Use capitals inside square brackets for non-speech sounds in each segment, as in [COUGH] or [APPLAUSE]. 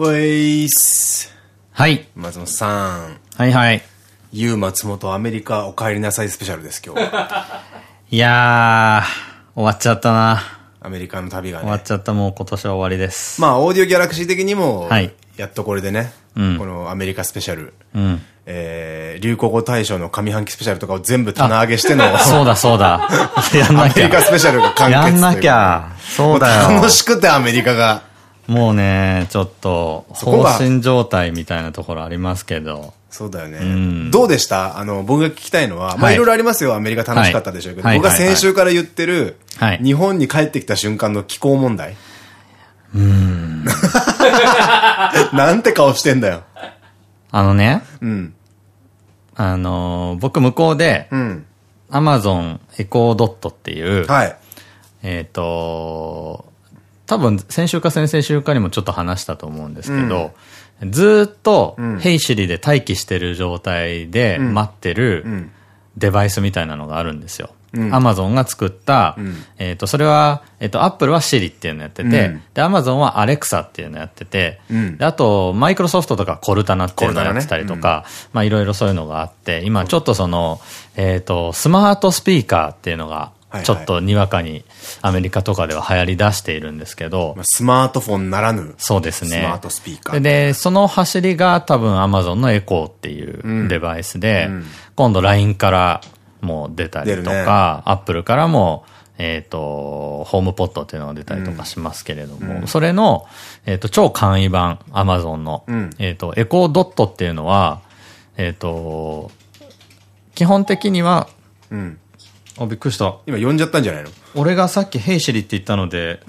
ウェイス。はい。松本さん。はいはい。ゆう松本アメリカお帰りなさいスペシャルです、今日。[LAUGHS] いやー、終わっちゃったな。アメリカの旅がね。終わっちゃった、もう今年は終わりです。まあ、オーディオギャラクシー的にも、はいやっとこれでね、うんこのアメリカスペシャル、うん。えー、流行語大賞の上半期スペシャルとかを全部棚上げしての、[LAUGHS] そうだそうだ。[LAUGHS] やんなきアメリカスゃ。ペシャルが完結やんなきゃ。そうだよ。楽しくてアメリカが。もうね、ちょっと、放心状態みたいなところありますけど。そうだよね。んどうでした？あの、僕が聞きたいのは、まあはいいろいろありますよ。アメリカ楽しかったでしょうけど、はい僕が先週から言ってる、はい日本に帰ってきた瞬間の気候問題。うん。[LAUGHS] [LAUGHS] なんて顔してんだよ。あのね、うん。あのー僕向こうで、うん。アマゾンエコードットっていう、はい。えっと、多分先週か先々週かにもちょっと話したと思うんですけど、ずーっと、ヘイシリで待機してる状態で待ってるん。デバイスみたいなのがあるんですよ。ん。アマゾンが作った、えっと、それは、えっと、アップルは Siri っていうのやってて、うん。で、アマゾンは Alexa っていうのやってて、うん。であと、マイクロソフトとかコルタナっていうのやってたりとか、まあいろいろそういうのがあって、今ちょっとその、えっと、スマートスピーカーっていうのが、はいちょっとにわかにアメリカとかでは流行り出しているんですけど。まあ、スマートフォンならぬ、そうですね。スマートスピーカー。で、その走りが多分 Amazon のエコーっていうデバイスで、うん。今度 LINE からも出たりと出るね。か、Apple からも、えっ、と、ホームポットっていうのが出たりとかしますけれども、それの、えっ、と、超簡易版 Amazon の、うん。えっと、エコードットっていうのは、えっ、と、基本的には、うん。あ、びっくりした。今呼んじゃったんじゃないの？俺がさっきヘイシリって言ったので、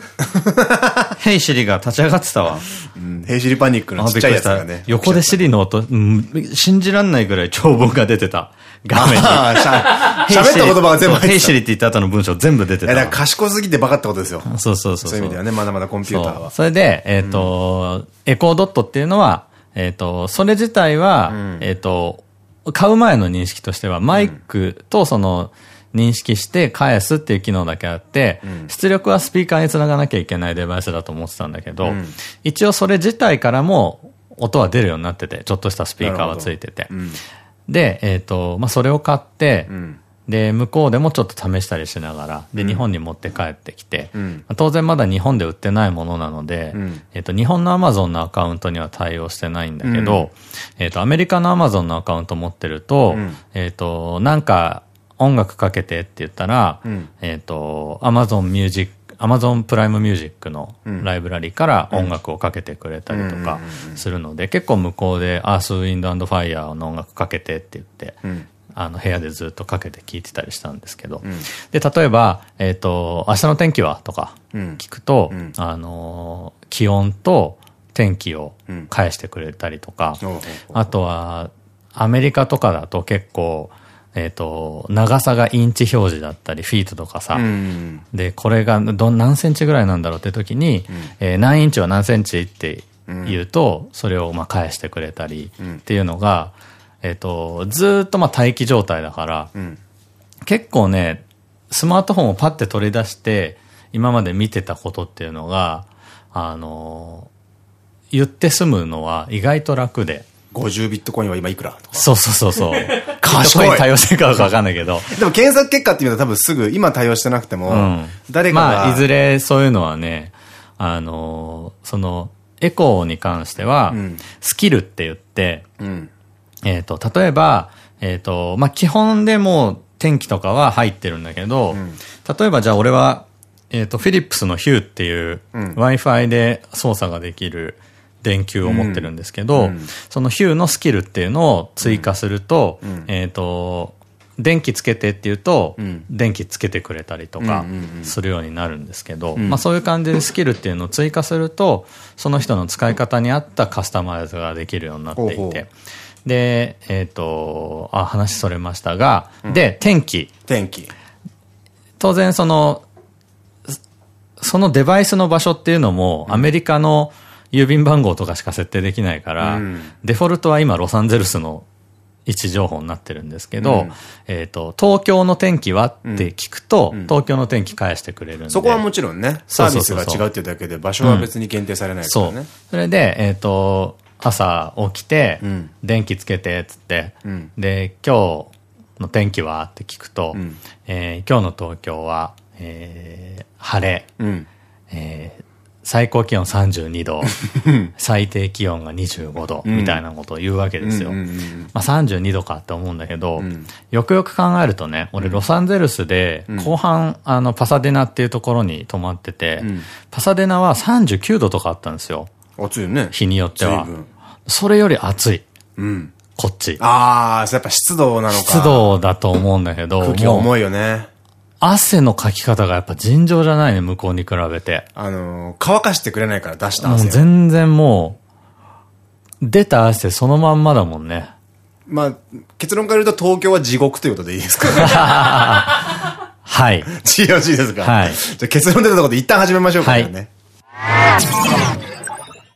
[LAUGHS] ヘイシリが立ち上がってたわ。うん。ヘイシリパニックのちっちゃいやつがね。横でシリの音、うん信じらんないぐらい長文が出てた。画面に。喋った言葉が全部。ヘイシリって言った後の文章全部出てたから。賢すぎてバカってことですよ。そうそうそう。そういう意味ではね、まだまだコンピューターはそれで、えっと、エコードットっていうのは、えっと、それ自体は、えっと、買う前の認識としては、マイクとその、認識して返すっていう機能だけあって、出力はスピーカーにつながなきゃいけないデバイスだと思ってたんだけど、ん。一応それ自体からも音は出るようになってて、ちょっとしたスピーカーはついてて。うん。で、えっ、と、まあ、それを買って、ん。で、向こうでもちょっと試したりしながら、で、日本に持って帰ってきて、ん。まあ当然まだ日本で売ってないものなので、ん。えっと、日本のアマゾンのアカウントには対応してないんだけど、えっと、アメリカのアマゾンのアカウント持ってると、ん。えっと、なんか音楽かけてって言ったら、ん。えっと、アマゾンミュージック、アマゾンプライムミュージックのライブラリから音楽をかけてくれたりとかするので、結構向こうでアース、ウィンドファイヤーの音楽かけてって言って、ん。あの部屋でずっとかけて聞いてたりしたんですけど、で、例えば、えっ、と、明日の天気はとかうん。聞くと、ん。あのー気温と天気を返してくれたりとか、あとは、アメリカとかだと結構、えっ、と、長さがインチ表示だったり、フィートとかさ、うん。で、これがど何センチぐらいなんだろうって時に、えー何インチは何センチって言うと、それをまあ返してくれたりっていうのが、えっ、と、ずーっとまあ待機状態だから、ん。結構ね、スマートフォンをパッて取り出して、今まで見てたことっていうのが、あのー言って済むのは意外と楽で。50ビットコインは今いくらとか。そうそうそうそう。[LAUGHS] 賢い対応してるかわかんないけど。でも検索結果っていうのは多分すぐ、今対応してなくても、うん誰かが、まあ、いずれそういうのはね、あのーその、エコーに関しては、んスキルって言って、うん。えっ、と、例えば、えっ、と、まあ、基本でもう天気とかは入ってるんだけど、例えばじゃあ俺は、えっ、と、フィリップスのヒューっていう、Wi-Fi で操作ができる電球を持ってるんですけど、そのヒューのスキルっていうのを追加すると、えっと、電気つけてって言うと、ん。電気つけてくれたりとかうんうんうんするようになるんですけど、まあそういう感じでスキルっていうのを追加すると、その人の使い方に合ったカスタマイズができるようになっていて。で、えっ、と、あ、話それましたが、で、天気。天気。当然その、そのデバイスの場所っていうのも、アメリカの郵便番号とかしか設定できないから、うん。デフォルトは今ロサンゼルスの位置情報になってるんですけど、うん、えっと、東京の天気はって聞くと、うん、東京の天気返してくれるんで。そこはもちろんね、サービスが違うっていうだけで場所は別に限定されないからね。そう。それで、えっ、ー、と、朝起きて、電気つけて、つって、で、今日の天気はって聞くと、えー、今日の東京は、えー、晴れ、えー、最高気温32度、[LAUGHS] 最低気温が25度、みたいなことを言うわけですよ。まあ32度かって思うんだけど、うん、よくよく考えるとね、俺ロサンゼルスで、後半、あの、パサデナっていうところに泊まってて、うん、パサデナは39度とかあったんですよ。暑いね。日によっては。それより暑い。うん。こっち。ああ、やっぱ湿度なのか。湿度だと思うんだけど。空気重いよね。汗のかき方がやっぱ尋常じゃないね、向こうに比べて。あのー、乾かしてくれないから出した汗。もう全然もう、出た汗そのまんまだもんね。まあ、結論から言うと東京は地獄ということでいいですか？はい。[LAUGHS] GOG ですか？はい。じゃ結論出たところで一旦始めましょうかね。はい。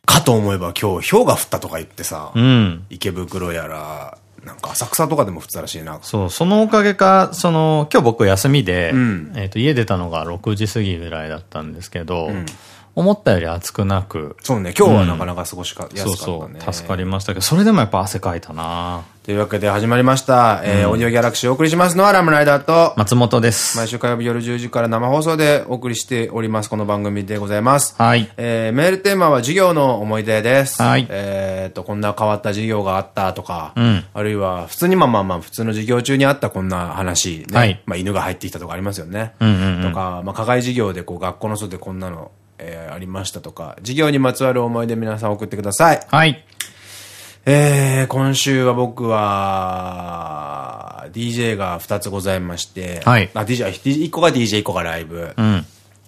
かと思えば今日氷が降ったとか言ってさ、うん、池袋やら、なんか浅草とかでも降ったらしいな。そう、そのおかげか、その、今日僕休みで、うん、えっと、家出たのが6時過ぎぐらいだったんですけど、うん、思ったより暑くなく。そうね、今日はなかなか過ごしか、やすかったね。そうそう、助かりましたけど、それでもやっぱ汗かいたなというわけで始まりました。えー、オーディオギャラクシーをお送りしますのはラムライダーと松本です。毎週火曜日夜10時から生放送でお送りしております、この番組でございます。はい。えー、メールテーマは授業の思い出です。はい。えっと、こんな変わった授業があったとか、うん、あるいは普通にまあまあまあ普通の授業中にあったこんな話、ね、はい。まあ犬が入ってきたとかありますよね。うんうんうん、とか、まあ課外授業でこう学校の外でこんなの、えー、ありましたとか、授業にまつわる思い出皆さん送ってください。はい。えー、今週は僕は、DJ が2つございまして、はい。あ、DJ、1個が DJ、1個がライブ。うん。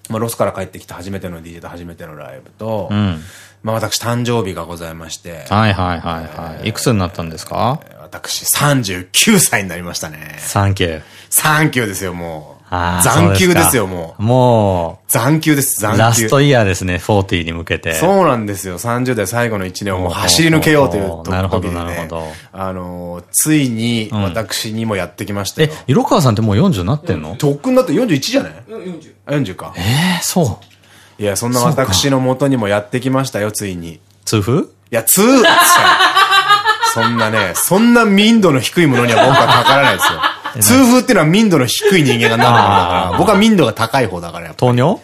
まあ、ロスから帰ってきた初めての DJ と初めてのライブと、うん。まあ、私誕生日がございまして。はいはいはいはい。いくつになったんですか？私39歳になりましたね。サンキュー。サンキューですよ、もう。サンキューですよ、もう。もう。サンキューです、サンキュー。ラストイヤーですね、40に向けて。そうなんですよ。30代最後の1年をもう走り抜けようというなるほど、なるほど。あの、ついに私にもやってきましたよ。え、色川さんってもう40なってんの？とっくんだって41じゃない ?40。40か。ええ、そう。いや、そんな私の元にもやってきましたよ、ついに。痛風？いや、痛そんなね、そんな民度の低いものには僕はかからないですよ。痛風っていうのは民度の低い人間がな。るから、僕は民度が高い方だから糖尿？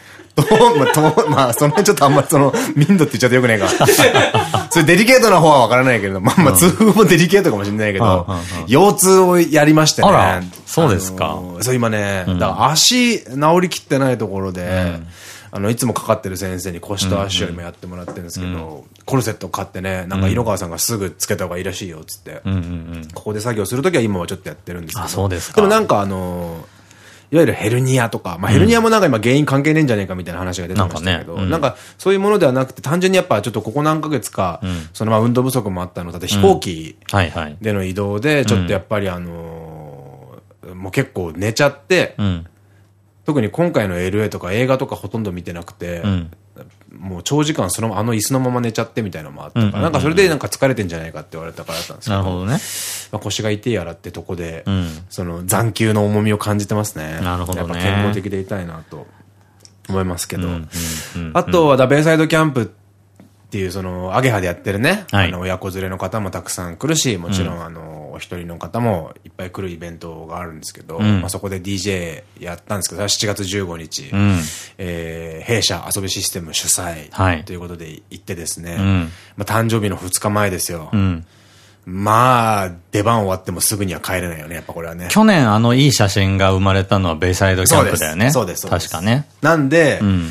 まあ、と、まあ、その辺ちょっとあんまりその、民度って言っちゃってよくないか。[LAUGHS] それデリケートな方はわからないけど、まあまあ、痛風もデリケートかもしれないけど、腰痛をやりましてね。そうですか。そう、今ね、だから足治りきってないところで、あの、いつもかかってる先生に腰と足よりもやってもらってるんですけど、コルセット買ってね、なんか色川さんがすぐつけた方がいいらしいよ、つって。ここで作業するときは今はちょっとやってるんですけど。あ、そうですか。でもなんかあのいわゆるヘルニアとか、まあヘルニアもなんか今原因関係ねえんじゃねえかみたいな話が出てましたけど、なんか,、なんかそういうものではなくて、単純にやっぱちょっとここ何ヶ月か、そのまあ運動不足もあったので、飛行機での移動で、ちょっとやっぱりあのもう結構寝ちゃって、特に今回の LA とか映画とかほとんど見てなくて、うん、もう長時間その、あの椅子のまま寝ちゃってみたいなのもあったから、なんかそれでなんか疲れてんじゃないかって言われたからだったんですけど。なるほどね。まあ腰が痛いやらってとこで、うん、その残休の重みを感じてますね。なるほどね。やっぱ健康的でいたいなと思いますけど。あとは、ダベイサイドキャンプっていう、その、アゲハでやってるね、はい、あの、親子連れの方もたくさん来るし、もちろん、あの、お一人の方もいっぱい来るイベントがあるんですけど、うん、まあそこで DJ やったんですけど、7月15日、うん、えー、弊社遊びシステム主催ということで行ってですね、はい、まあ誕生日の2日前ですよ。うんまあ、出番終わってもすぐには帰れないよね、やっぱこれはね。去年あのいい写真が生まれたのはベイサイドキャンプだよね。そうです、そうです。確かね。なんで、うん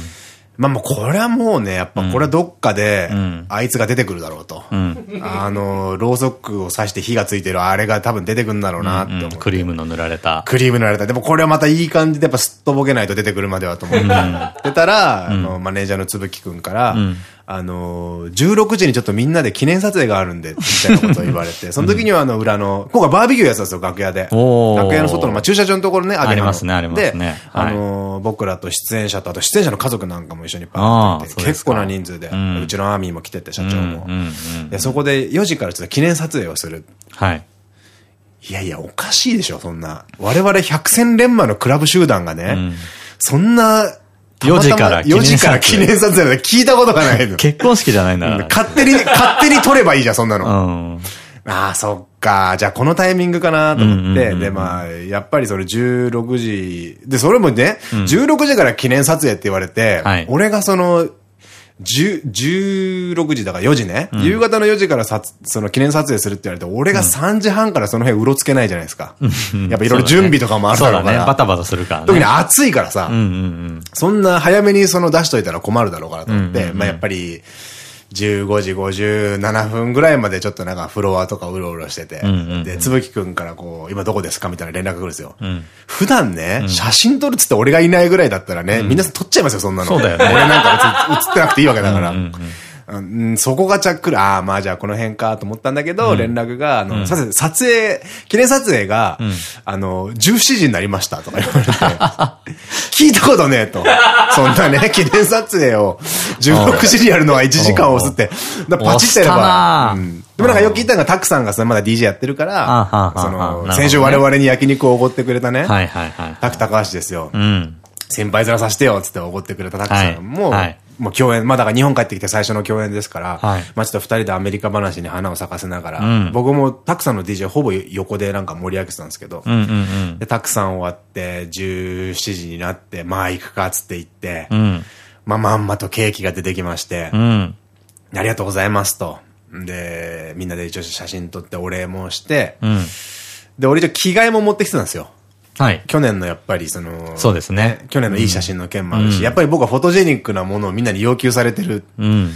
まあもうこれはもうね、やっぱこれはどっかで、あいつが出てくるだろうと。うん、あの、ろうそくを刺して火がついてるあれが多分出てくるんだろうなって思って、クリームの塗られた。クリーム塗られた。でもこれはまたいい感じでやっぱすっとぼけないと出てくるまではと思って。たら、あの、マネージャーのつぶきくんから、あの、16時にちょっとみんなで記念撮影があるんで、みたいなことを言われて、[LAUGHS] その時にはあの裏の、今回バーベキューやったんですよ、楽屋で。楽屋の外の、まあ、駐車場のところね、ありますね、ありますね。で、あの、僕らと出演者と、あと出演者の家族なんかも一緒にパーって結構な人数で、うちのアーミーも来てて、社長も。で、そこで4時からちょっと記念撮影をする。はい。いやいや、おかしいでしょ、そんな。我々百戦錬磨のクラブ集団がね、うん、そんな、4時から記念撮影。4時から記念撮影で聞いたことがないの。結婚式じゃないんだから。勝手に、勝手に撮ればいいじゃん、そんなの。うん、ああ、そっか。じゃあこのタイミングかなと思って。で、まあ、やっぱりそれ16時。で、それもね、うん、16時から記念撮影って言われて、はい、俺がその、16時だから4時ね。うん、夕方の4時からさその記念撮影するって言われて、俺が3時半からその辺うろつけないじゃないですか。やっぱいろいろ準備とかもあるだろうから。ね、バタバタするから、ね、特に暑いからさ、そんな早めにその出しといたら困るだろうからと思って、まあやっぱり、15時57分ぐらいまでちょっとなんかフロアとかうろうろしてて、で、つぶきくんからこう、今どこですかみたいな連絡が来るんですよ。うん、普段ね、写真撮るっつって俺がいないぐらいだったらね、みんな撮っちゃいますよ、そんなの。そうだよね。俺なんか写ってなくていいわけだから。うん、そこがちゃっくり、ああ、まあじゃあこの辺かと思ったんだけど、連絡が、あの、撮影、記念撮影が、あの、17時になりましたとか言われて、[LAUGHS] 聞いたことねえと。そんなね、[LAUGHS] 記念撮影を16時にやるのは1時間押すって、パチってれば。でもなんかよく聞いたのが、タクさんがまだ DJ やってるから、その、先週我々に焼肉をおごってくれたね、タク高橋ですよ。先輩面させてよっつっておごってくれたタクさんも、もう共演、まあだから日本帰ってきて最初の共演ですから、はい、まあちょっと二人でアメリカ話に花を咲かせながら、うん、僕もたくさんの DJ ほぼ横でなんか盛り上げてたんですけど、で、たくさん終わって、17時になって、まあ行くかっつって行って、うん、まあまんまとケーキが出てきまして、うん、ありがとうございますと。で、みんなで一応写真撮ってお礼もして、で、俺一応着替えも持ってきてたんですよ。はい。去年のやっぱりその、そうですね。去年のいい写真の件もあるし、やっぱり僕はフォトジェニックなものをみんなに要求されてる。うん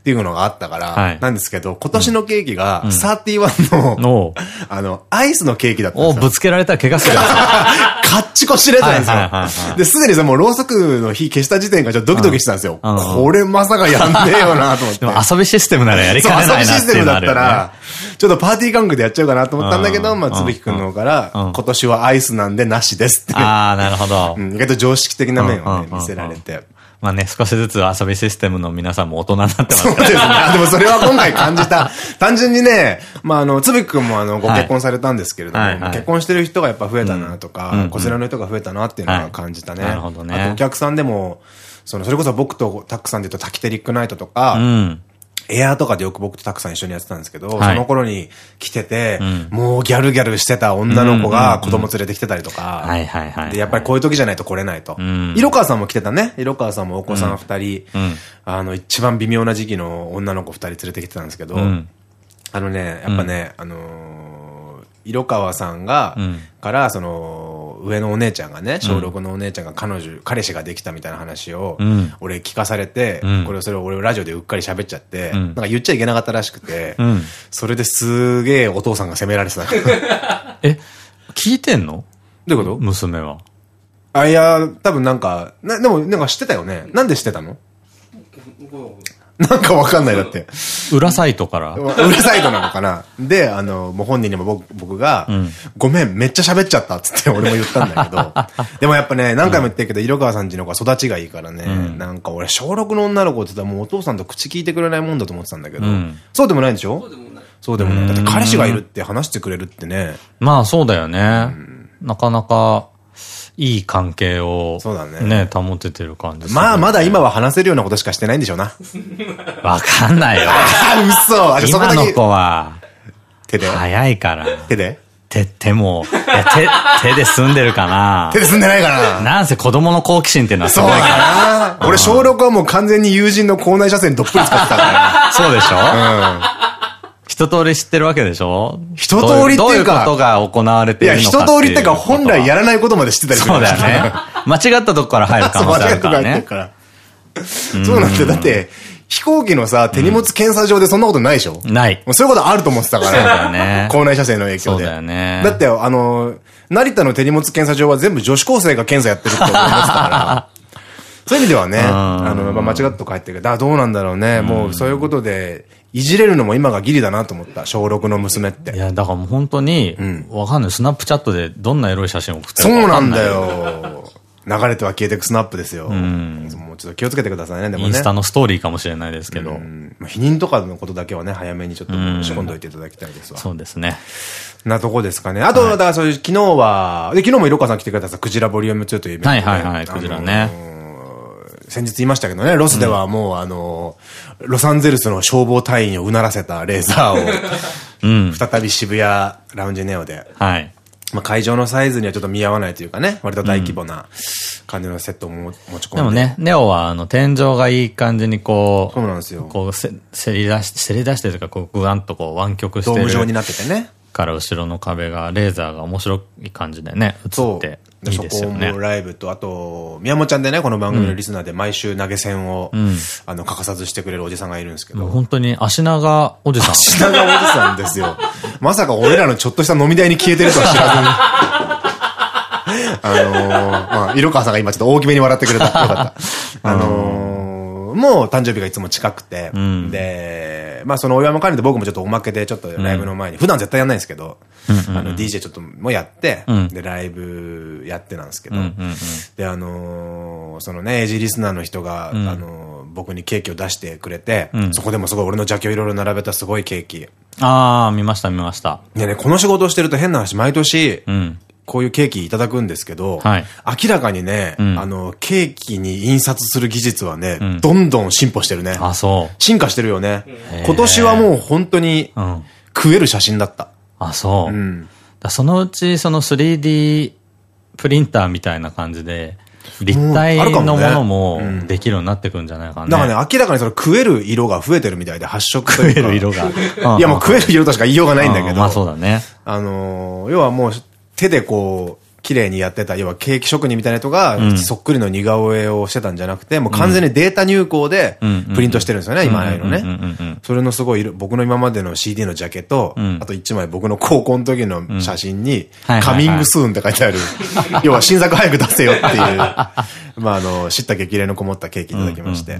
っていうのがあったから、なんですけど、今年のケーキが、31の、[LAUGHS] あの、アイスのケーキだったんですよ。ぶつけられたら怪我する。[LAUGHS] カッチコ知れたんですよ。で、すでにさ、もうろうそくの火消した時点からちょっとドキドキしてたんですよ。これまさかやんねえよなと思って。でも遊びシステムならやりかねないな遊びシステムだったら、ちょっとパーティー感覚でやっちゃうかなと思ったんだけど、まあ、つぶきくんの方から、今年はアイスなんでなしですって。ああ、なるほど。意外と常識的な面をね、見せられて。まあね、少しずつ遊びシステムの皆さんも大人になってますから。そうですね。でもそれは今回感じた。単純にね、まああの、つぶきくんもあの、ご結婚されたんですけれども、結婚してる人がやっぱ増えたなとか、こちらの人が増えたなっていうのは感じたね。なるほどね。あとお客さんでも、その、それこそ僕とタックさんで言うとタキテリックナイトとか、エアーとかでよく僕とたくさん一緒にやってたんですけど、はい、その頃に来てて、うん、もうギャルギャルしてた女の子が子供連れてきてたりとか、で、やっぱりこういう時じゃないと来れないと。うん、色川さんも来てたね。色川さんもお子さん二人、うん、あの、一番微妙な時期の女の子二人連れてきてたんですけど、あのね、やっぱね、あのー、色川さんが、から、その、上のお姉ちゃんがね、小6のお姉ちゃんが彼女、彼氏ができたみたいな話を、俺聞かされて、これそれを俺ラジオでうっかり喋っちゃって、なんか言っちゃいけなかったらしくて、それですげえお父さんが責められてた。[LAUGHS] え、聞いてんの？どういうこと？娘は。あ、いや、多分なんか、な、でもなんか知ってたよね。なんで知ってたの？なんかわかんない、だって。裏サイトから？裏サイトなのかな？で、あの、もう本人にも僕僕が、うん、ごめん、めっちゃ喋っちゃったっつって [LAUGHS] 俺も言ったんだけど、でもやっぱね、何回も言ってるけど、色川さんちの子は育ちがいいからね、うん、なんか俺、小6の女の子って言ったらもうお父さんと口聞いてくれないもんだと思ってたんだけど、うん、そうでもないんでしょ？そうでもない。そうでもない。だって彼氏がいるって話してくれるってね。まあそうだよね。なかなか、いい関係を、そうだね。ね、保ててる感じ、まあ、まだ今は話せるようなことしかしてないんでしょうな。わかんないよ。[LAUGHS] 嘘あ、今の子は、手で早いから。手で？手、手も、手、[LAUGHS] 手で済んでるかな手で済んでないかななんせ子供の好奇心っていうのはすごいから。そうかな俺小6はもう完全に友人の校内車線どっぷり使ってたから。そうでしょ？うん。一通り知ってるわけでしょ？一通りっていうか。どういうことが行われてるのかいや、一通りっていうか、本来やらないことまで知ってたりするそうだよね。間違ったとこから入る可能性あるからね。[LAUGHS] そうなんだよ。だって、飛行機のさ、手荷物検査場でそんなことないでしょ？ない。そういうことあると思ってたから。そうだよね。校内車線の影響で。そうだよね。だって、あの、成田の手荷物検査場は全部女子高生が検査やってるって思ってたから。[LAUGHS] そういう意味ではね、あの、間違ったと帰ってるけど、どうなんだろうね。もうそういうことで、いじれるのも今がギリだなと思った。小6の娘って。いや、だからもう本当に、わかんない。スナップチャットでどんなエロい写真を送ってるかそうなんだよ。流れては消えてくスナップですよ。うん、もうちょっと気をつけてくださいね、でもね。インスタのストーリーかもしれないですけど。否認とかのことだけはね、早めにちょっと仕込んどいていただきたいですわ。そうですね。なとこですかね。あと、だからそういう、昨日は、で、昨日も色川さん来てくれたさ、クジラボリューム2というイベント、はいはいはい、クジラね。先日言いましたけどね、ロスではもう、あの、ロサンゼルスの消防隊員をうならせたレーザーを、[LAUGHS] うん、再び渋谷ラウンジネオで、はい。まあ会場のサイズにはちょっと見合わないというかね、割と大規模な感じのセットを持ち込んで。でもね、ネオはあの天井がいい感じにこう、そうなんですよ。こうせ、せり出し、せり出してというか、こう、ぐわんとこう湾曲してる。ドーム状になっててね。から後ろの壁が、レーザーが面白い感じでね、映って。そこもライブと、あと、宮本ちゃんでね、この番組のリスナーで毎週投げ銭を、うん、あの、欠かさずしてくれるおじさんがいるんですけど。本当に足長おじさん。足長おじさんですよ。[LAUGHS] まさか俺らのちょっとした飲み台に消えてるとは知らずに。[LAUGHS] あのー、まあ、色川さんが今ちょっと大きめに笑ってくれた。よかった。あのー、もう誕生日がいつも近くて、うん、で、まあそのお祝いも兼ねて僕もちょっとおまけでちょっとライブの前に、うん、普段絶対やんないんですけど、あの DJ ちょっともやって、うん、で、ライブやってなんですけど、で、あのー、そのね、エイジリスナーの人が、あのー、僕にケーキを出してくれて、そこでもすごい俺の邪気をいろいろ並べたすごいケーキ。ああ、見ました見ました。でね、この仕事をしてると変な話、毎年、こういうケーキいただくんですけど、はい、明らかにね、うん、あの、ケーキに印刷する技術はね、うん、どんどん進歩してるね。あ、そう。進化してるよね。今年はもう本当に、食える写真だった。あ、そう。うん、そのうち、その 3D プリンターみたいな感じで、立体のものもできるようになってくるんじゃないかな、だからね、明らかにその食える色が増えてるみたいで、発色。食える色が。[LAUGHS] いやもう食える色としか言いようがないんだけど。まあそうだね。あの、要はもう手でこう、綺麗にやってた、要はケーキ職人みたいな人が、そっくりの似顔絵をしてたんじゃなくて、もう完全にデータ入稿で、プリントしてるんですよね、今のね。それのすごい、僕の今までの CD のジャケと、あと一枚僕の高校の時の写真に、カミングスーンって書いてある。[LAUGHS] 要は新作早く出せよっていう、[LAUGHS] まああの、知った激励のこもったケーキいただきまして。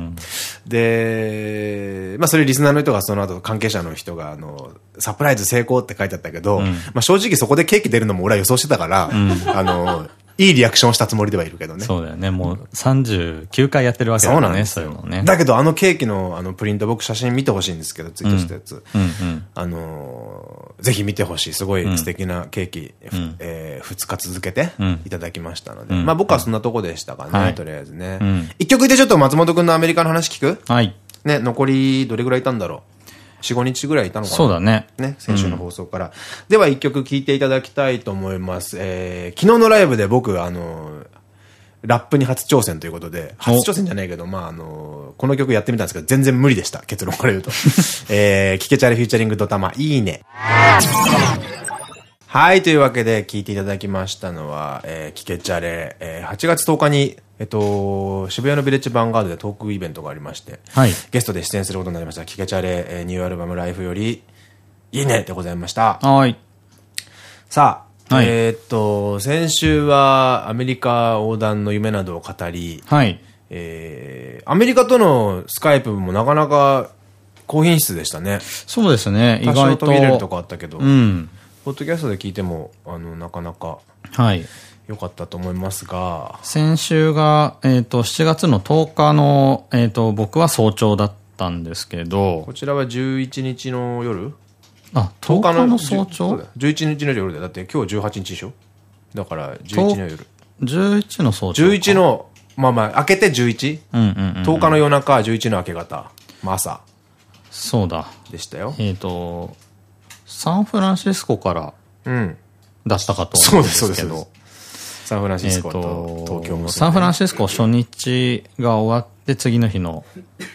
で、まあそれリスナーの人がその後関係者の人が、あの、サプライズ成功って書いてあったけど、まあ正直そこでケーキ出るのも俺は予想してたから、あの、いいリアクションしたつもりではいるけどね。そうだよね。もう39回やってるわけだからね、そういうのね。だけどあのケーキのあのプリント僕写真見てほしいんですけど、ツイートしたやつ。あのぜひ見てほしい。すごい素敵なケーキ、え2日続けていただきましたので。まあ僕はそんなとこでしたかね、とりあえずね。一曲でちょっと松本くんのアメリカの話聞く？はい。ね、残りどれぐらいいたんだろう？4、5日ぐらいいたのかな？そうだね。ね、先週の放送から。うん、では一曲聴いていただきたいと思います。えー、昨日のライブで僕、あの、ラップに初挑戦ということで、初挑戦じゃないけど、まあ、あの、この曲やってみたんですけど、全然無理でした。結論から言うと。[LAUGHS] えー、キケチャレフューチャリングドタマ、いいね。はい、というわけで聞いていただきましたのは、えー、キケチャレ、えー、8月10日にえっと、渋谷のビレッジヴァンガードでトークイベントがありまして、はい、ゲストで出演することになりました、キケチャレ、えー、ニューアルバムライフより、いいねでございました。はい。さあ、はい、えっと、先週はアメリカ横断の夢などを語り、はい。えー、アメリカとのスカイプもなかなか高品質でしたね。そうですね、意外と。途切れるとこあったけど、うん。ポッドキャストで聞いても、あの、なかなか。はい。良かったと思いますが。先週が、えっ、ー、と、7月の10日の、えっ、ー、と、僕は早朝だったんですけど。こちらは11日の夜？あ、10日の早朝 ?11 日の夜で。だって今日18日でしょ？だから11の夜。11の早朝。11の、まあまあ、明けて 11? 10日の夜中、11の明け方。まあ朝。そうだ。でしたよ。えっと、サンフランシスコから出したかと思うんですけど。そうです、そうです。サンフランシスコと東京も、サンフランシスコ初日が終わって次の日の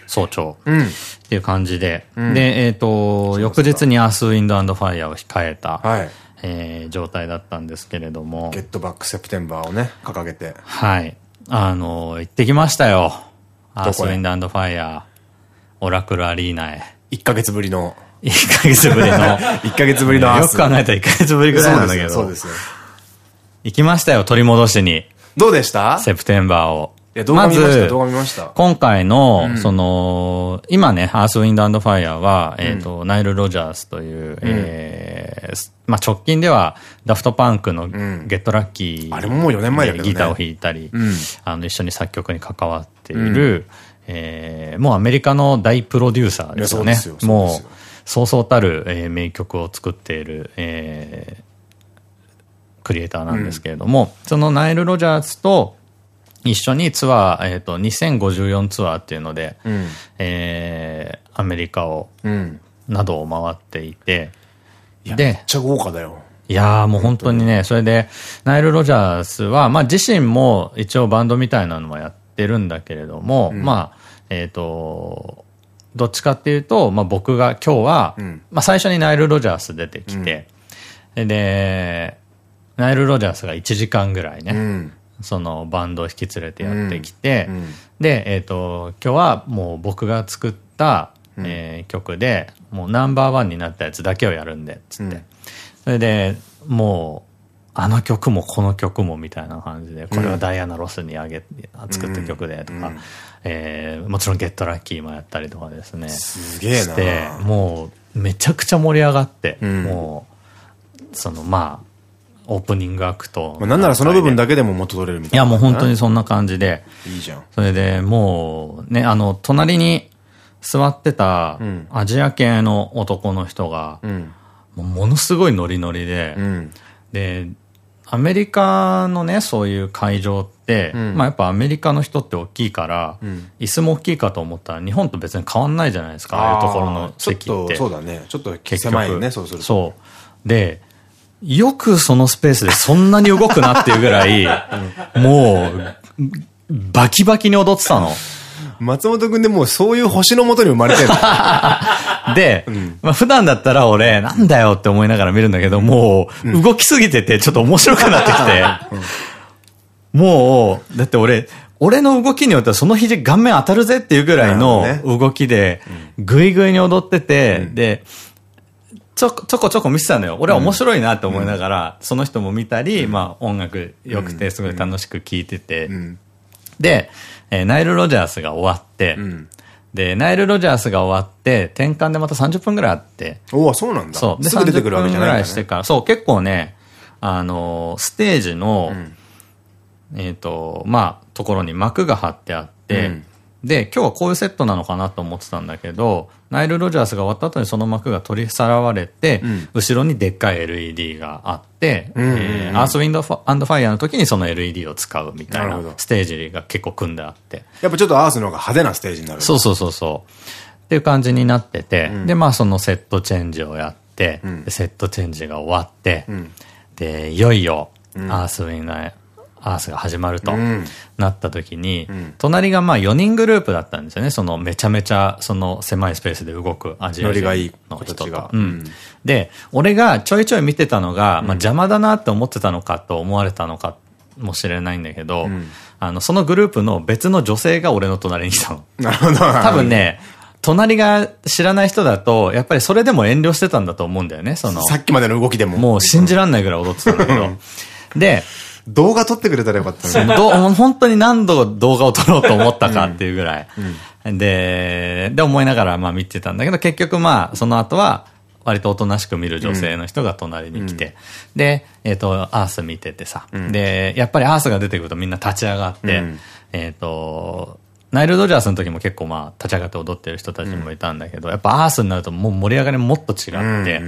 早朝っていう感じで、うん、で、えっ、ー、と、翌日にアースウィンドファイヤーを控えた、はい、えー、状態だったんですけれども。ゲットバックセプテンバーをね、掲げて。はい。あの、行ってきましたよ。アースウィンドファイヤー、オラクルアリーナへ。1ヶ月ぶりの。1ヶ月ぶりの。[LAUGHS] 1ヶ月ぶりのよく考えたら1ヶ月ぶりぐらいなんだけど。そうですよ。行きましたよ、取り戻しに。どうでした？セプテンバーを。いや、動画見ました、動画見ました。今回の、うん、その、今ね、アースウィンドファイアは、えっ、と、ナイル・ロジャースという、うん、えー、まあ直近では、ダフトパンクのゲットラッキー、あれももう4年前だギターを弾いたり、あの、一緒に作曲に関わっっている、うん、えー、もうアメリカの大プロデューサーですよね。よよ。もう、そうそうたる、えー、名曲を作っている、えー、クリエイターなんですけれども、うん、そのナイル・ロジャースと一緒にツアー、えっ、ー、と、2054ツアーっていうので、うん、えー、アメリカを、うん、などを回っていて、で、めっちゃ豪華だよ。いやーもう本当にね、それで、ナイル・ロジャースは、まあ自身も一応バンドみたいなのはやってるんだけれども、うん、まあ、えっ、ー、と、どっちかっていうと、まあ僕が今日は、うん、まあ最初にナイル・ロジャース出てきて、うん、で、ナイル・ロジャースが1時間ぐらいね、うん、そのバンドを引き連れてやってきて、で、えっ、ー、と、今日はもう僕が作った、えー、曲で、もうナンバーワンになったやつだけをやるんで、つって。それで、もう、あの曲もこの曲もみたいな感じで、これはダイアナ・ロスにあげ、作った曲でとか、えー、もちろんゲットラッキーもやったりとかですね。すげえな。して、もう、めちゃくちゃ盛り上がって、うん、もう、その、まあ、オープニングアクト。なんならその部分だけでも元取れるみたいな。いや、もう本当にそんな感じで。いいじゃん。それで、もう、ね、あの、隣に座ってた、アジア系の男の人が、うん、ものすごいノリノリで、うん、で、アメリカのね、そういう会場って、うん、まあやっぱアメリカの人って大きいから、うん、椅子も大きいかと思ったら日本と別に変わんないじゃないですか、ああいうところの席って。そうだね。ちょっと狭いね、そうすると。そう。で、よくそのスペースでそんなに動くなっていうぐらい、[LAUGHS] もう、バキバキに踊ってたの。松本くんでもうそういう星のもとに生まれてる [LAUGHS] で、うん、まあ普段だったら俺、なんだよって思いながら見るんだけど、もう、動きすぎててちょっと面白くなってきて、うん、もう、だって俺、俺の動きによってはその肘顔面当たるぜっていうぐらいの動きで、ぐいぐいに踊ってて、で、ちょ、ちょこちょこ見せたのよ。俺は面白いなって思いながら、その人も見たり、まあ音楽良くてすごい楽しく聴いてて、で、えー、ナイル・ロジャースが終わって、うん、で、ナイル・ロジャースが終わって、転換でまた30分ぐらいあって。おお、そうなんだ。そう。で、すぐ出てくるわけじゃない、ね、ぐらいしてから、そう、結構ね、あのー、ステージの、うん、えっと、まあ、ところに幕が張ってあって、うんで、今日はこういうセットなのかなと思ってたんだけど、ナイル・ロジャースが終わった後にその幕が取りさらわれて、うん、後ろにでっかい LED があって、アース・ウィンド・アンド・ファイヤーの時にその LED を使うみたいなステージが結構組んであって。やっぱちょっとアースの方が派手なステージになるそうそうそうそう。っていう感じになってて、うん、で、まあそのセットチェンジをやって、うん、セットチェンジが終わって、で、いよいよ、アース・ウィンド・アースが始まるとなった時に、うん、隣がまあ4人グループだったんですよね。そのめちゃめちゃその狭いスペースで動くアジア人の人と。うん、で、俺がちょいちょい見てたのが、まあ邪魔だなって思ってたのかと思われたのかもしれないんだけど、うん、あの、そのグループの別の女性が俺の隣に来たの。なるほど。多分ね、隣が知らない人だと、やっぱりそれでも遠慮してたんだと思うんだよね、その。さっきまでの動きでも。もう信じらんないぐらい踊ってたんだけど。で、動画撮ってくれたらよかったね。本当に何度動画を撮ろうと思ったかっていうぐらい。うん、で、で思いながらまあ見てたんだけど、結局まあその後は割とおとなしく見る女性の人が隣に来て、うん、で、えっ、ー、と、アース見ててさ、うん、で、やっぱりアースが出てくるとみんな立ち上がって、えっと、ナイルドジャースの時も結構まあ立ち上がって踊ってる人たちもいたんだけど、やっぱアースになるともう盛り上がりもっと違って、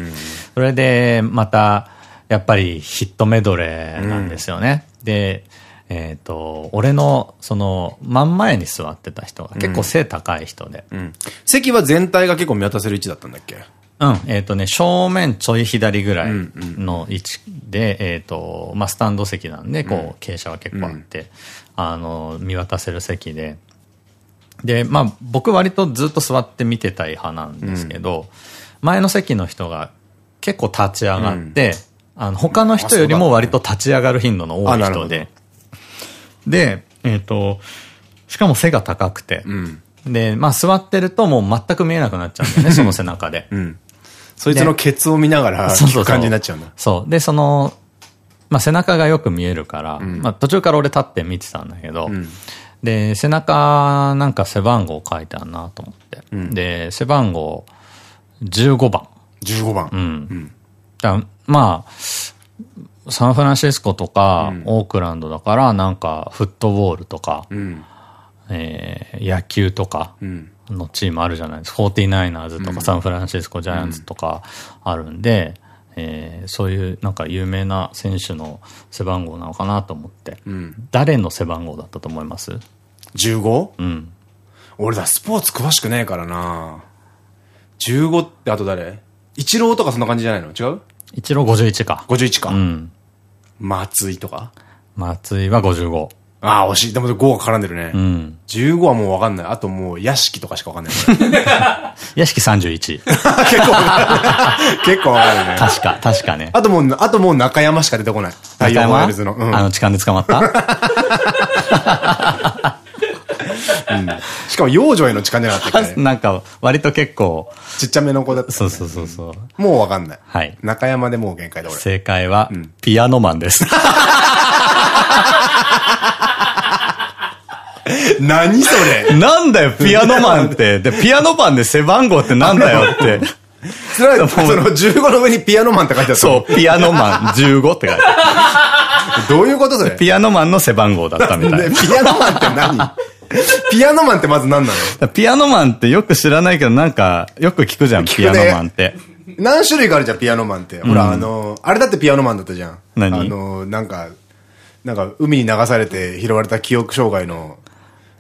それでまた、やっぱりヒットメドレーなんですよね。うん、で、えっ、ー、と、俺の、その、真ん前に座ってた人が結構背高い人で。うんうん、席は全体が結構見渡せる位置だったんだっけ？うん。えっ、ー、とね、正面ちょい左ぐらいの位置で、えっと、まあ、スタンド席なんで、こう、傾斜は結構あって、あの、見渡せる席で。で、まあ、僕割とずっと座って見てたい派なんですけど、前の席の人が結構立ち上がって、あの、他の人よりも割と立ち上がる頻度の多い人で。で、えっ、ー、と、しかも背が高くて。うん、で、まあ座ってるともう全く見えなくなっちゃうんだよね、[LAUGHS] その背中で。うん、そいつのケツを見ながら聞く感じになっちゃうんだ。そうで、その、まあ背中がよく見えるから、うん、まあ途中から俺立って見てたんだけど、で、背中なんか背番号書いてあるなと思って。で、背番号15番。15番。うん。まあ、サンフランシスコとか、オークランドだから、なんか、フットボールとか、えー、野球とかのチームあるじゃないですか。49ers とかサンフランシスコジャイアンツとかあるんで、えー、そういうなんか有名な選手の背番号なのかなと思って。うん、誰の背番号だったと思います ?15? うん。俺だ、スポーツ詳しくねえからな15ってあと誰？イチローとかそんな感じじゃないの？違う？イチロー51か。51か。うん。松井とか？松井は55。ああ、惜しい。でも5が絡んでるね。うん。15はもうわかんない。あともう、屋敷とかしかわかんない。[LAUGHS] 屋敷31。[LAUGHS] 結構、結構わかるね。確か、確かね。あともう、あともう中山しか出てこない。太陽ワイルズの。うん、あの痴漢で捕まった？うん、しかも幼女への痴漢じゃなかったっけ、[LAUGHS] なんか、割と結構。ちっちゃめの子だった、そうそうそうそう。もうわかんない。はい。中山でもう限界だ俺。正解は、ピアノマンです。[LAUGHS] 何それ？なんだよ、ピアノマンって。で、ピアノマンで背番号ってなんだよって。それは、その15の上にピアノマンって書いてあったそう、ピアノマン15って書いてある。どういうことそれ？ピアノマンの背番号だったみたい。[LAUGHS] ピアノマンって何？[LAUGHS] ピアノマンってまず何なの？ピアノマンってよく知らないけど、なんか、よく聞くじゃん、ピアノマンって。何種類かあるじゃん、ピアノマンって。ほら、あの、あれだってピアノマンだったじゃん。何？あの、なんか、なんか、海に流されて拾われた記憶障害の。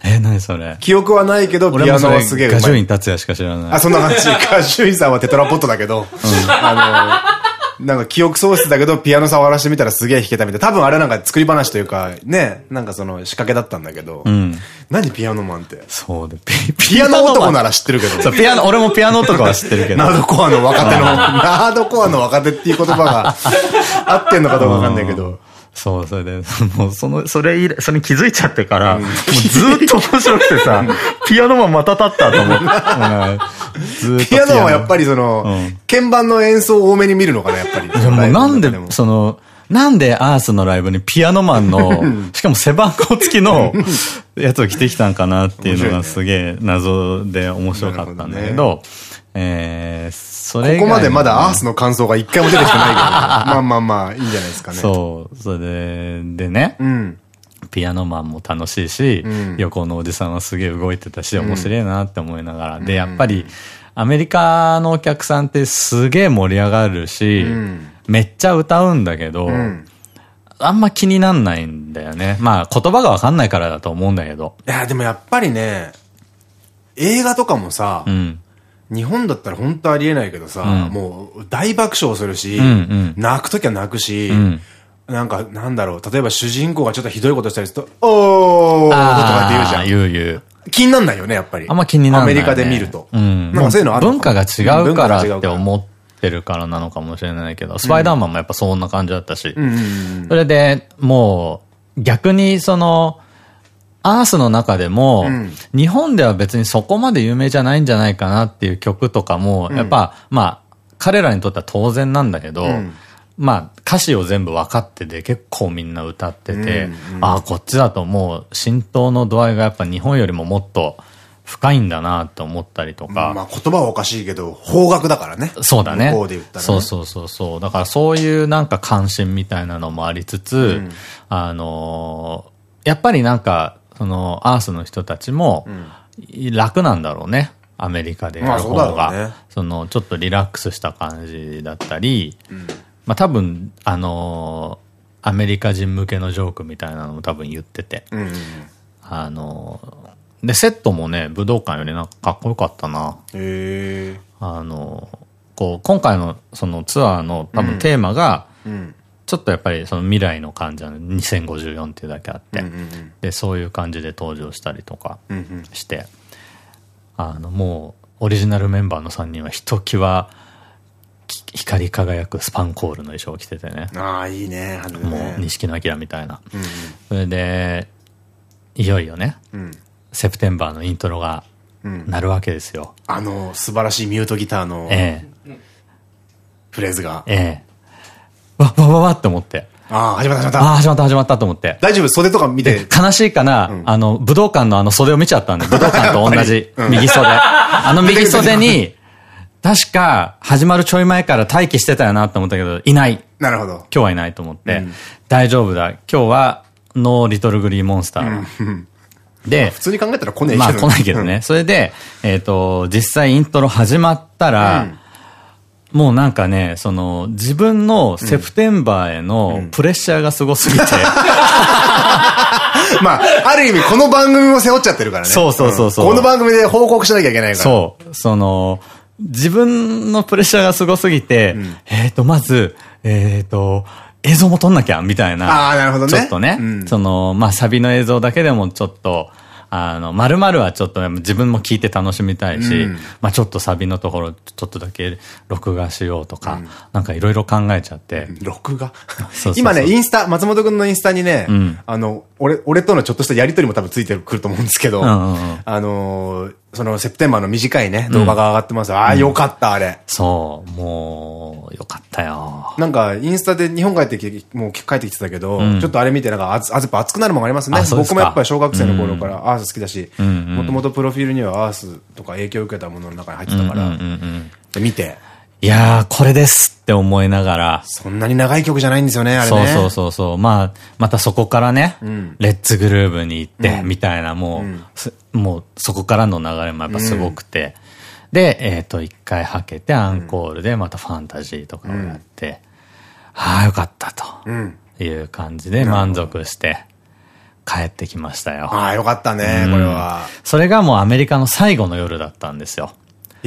え、何それ？記憶はないけど、ピアノはすげえうまい。ガジュイン達也しか知らない。あ、そんな感じ。ガジュインさんはテトラポットだけど、あの、なんか記憶喪失だけど、ピアノ触らしてみたらすげえ弾けたみたいな。多分あれなんか作り話というか、ね、なんかその仕掛けだったんだけど。うん。何ピアノマンって？そうで、[LAUGHS] ピアノ男なら知ってるけど。そう、ピアノ、俺もピアノ男は知ってるけど。ナードコアの若手の、[LAUGHS] ナードコアの若手っていう言葉が合ってんのかどうかわかんないけど。そう、それで、[LAUGHS] もう、その、それ、それに気づいちゃってから、もうずっと面白くてさ、ピアノマンまた立ったと思って。ずっと。ピアノ。はやっぱりその、鍵盤の演奏を多めに見るのかな、やっぱり。でもなんで、その、なんでアースのライブにピアノマンの、しかも背番号付きのやつを着てきたんかなっていうのがすげえ謎で面白かったんだけど、えー、それここまでまだアースの感想が一回も出てきてないけど、まあまあまあ、いいんじゃないですかね。[LAUGHS] そう、それで、でね、うん、ピアノマンも楽しいし、うん、横のおじさんはすげえ動いてたし、面白いなって思いながら、うん、で、やっぱり、アメリカのお客さんってすげえ盛り上がるし、めっちゃ歌うんだけど、あんま気になんないんだよね。まあ言葉がわかんないからだと思うんだけど。いや、でもやっぱりね、映画とかもさ、うん、日本だったら本当ありえないけどさ、うん、もう大爆笑するし、うんうん、泣くときは泣くし、うん、なんか、なんだろう、例えば主人公がちょっとひどいことしたりすると、おーとかって言うじゃん。言う言う。気になんないよね、やっぱり。あんま気にならない、ね、アメリカで見ると。うん。なんかそういうのある文化が違うからって思ってるからなのかもしれないけど、スパイダーマンもやっぱそんな感じだったし。それで、もう、逆にその、アースの中でも、うん、日本では別にそこまで有名じゃないんじゃないかなっていう曲とかも、やっぱ、まあ、彼らにとっては当然なんだけど、うん、まあ、歌詞を全部分かってて、結構みんな歌ってて、ああ、こっちだともう浸透の度合いがやっぱ日本よりももっと深いんだなって思ったりとか。まあ言葉はおかしいけど、方角だからね。そうだね。向こうで言ったら、ね、そうそうそうそう。だからそういうなんか関心みたいなのもありつつ、うん、あのー、やっぱりなんか、その、アースの人たちも、楽なんだろうね。アメリカでやる方が。ね、その、ちょっとリラックスした感じだったり、うん、まあ多分、あのー、アメリカ人向けのジョークみたいなのも多分言ってて。うん、あのー、で、セットもね、武道館よりなんかかっこよかったな。へあのー、こう、今回のそのツアーの多分テーマが、うんちょっとやっぱりその未来の患者の2054っていうだけあって、で、そういう感じで登場したりとかして、あの、もう、オリジナルメンバーの3人はひときわ、光り輝くスパンコールの衣装を着ててね。ああ、いいね。もう、錦野明みたいな。それで、いよいよね、うん、セプテンバーのイントロが、なるわけですよ。あの、素晴らしいミュートギターの、ええ、フレーズが。ええ。わ、わ、わ、わって思って。ああ、始まった、始まった。ああ、始まった、始まったと思って。大丈夫？袖とか見て。悲しいかな、うん、あの、武道館のあの袖を見ちゃったんで、武道館と同じ、[LAUGHS] 右袖。あの [LAUGHS] 右袖に、確か、始まるちょい前から待機してたよなって思ったけど、いない。なるほど。今日はいないと思って、うん、大丈夫だ。今日は、ノーリトルグリーモンスター。うんで、普通に考えたら来ねえけど、まあ来ないけどね。それで、えっと、実際イントロ始まったら、もうなんかね、その、自分のセプテンバーへのプレッシャーがすごすぎて。[LAUGHS] まあ、ある意味この番組も背負っちゃってるからね。そうそうそうそう、この番組で報告しなきゃいけないから。そう。その、自分のプレッシャーがすごすぎて、うん、えっと、まず、えっ、ー、と、映像も撮んなきゃみたいな。ああ、なるほどね。ちょっとね、うん、その、まあ、サビの映像だけでもちょっと、あの、まるまるはちょっと自分も聞いて楽しみたいし、うん、まあちょっとサビのところちょっとだけ録画しようとか、うん、なんかいろいろ考えちゃって。録画？今ね、インスタ、松本くんのインスタにね、うん、あの、俺、俺とのちょっとしたやりとりも多分ついてくると思うんですけど、あのー、そのセプテンバーの短いね、動画が上がってます。ああ、よかった、あれ。そう、もう、よかったよ。なんか、インスタで日本帰ってきて、もう帰ってきてたけど、ちょっとあれ見て、なんか、あ、やっぱ熱くなるもんありますね。僕もやっぱり小学生の頃からアース好きだし、もともとプロフィールにはアースとか影響を受けたものの中に入ってたから、見て、いやー、これですって思いながら。そんなに長い曲じゃないんですよね、あれね。そうそうそうそう。まあ、またそこからね、うん、レッツグルーブに行って、みたいな、もう、うん、もうそこからの流れもやっぱすごくて。うん、で、えっ、ー、と、一回はけて、アンコールでまたファンタジーとかをやって、ああ、よかったと。いう感じで満足して、帰ってきましたよ。ああ、よかったね、これは。それがもうアメリカの最後の夜だったんですよ。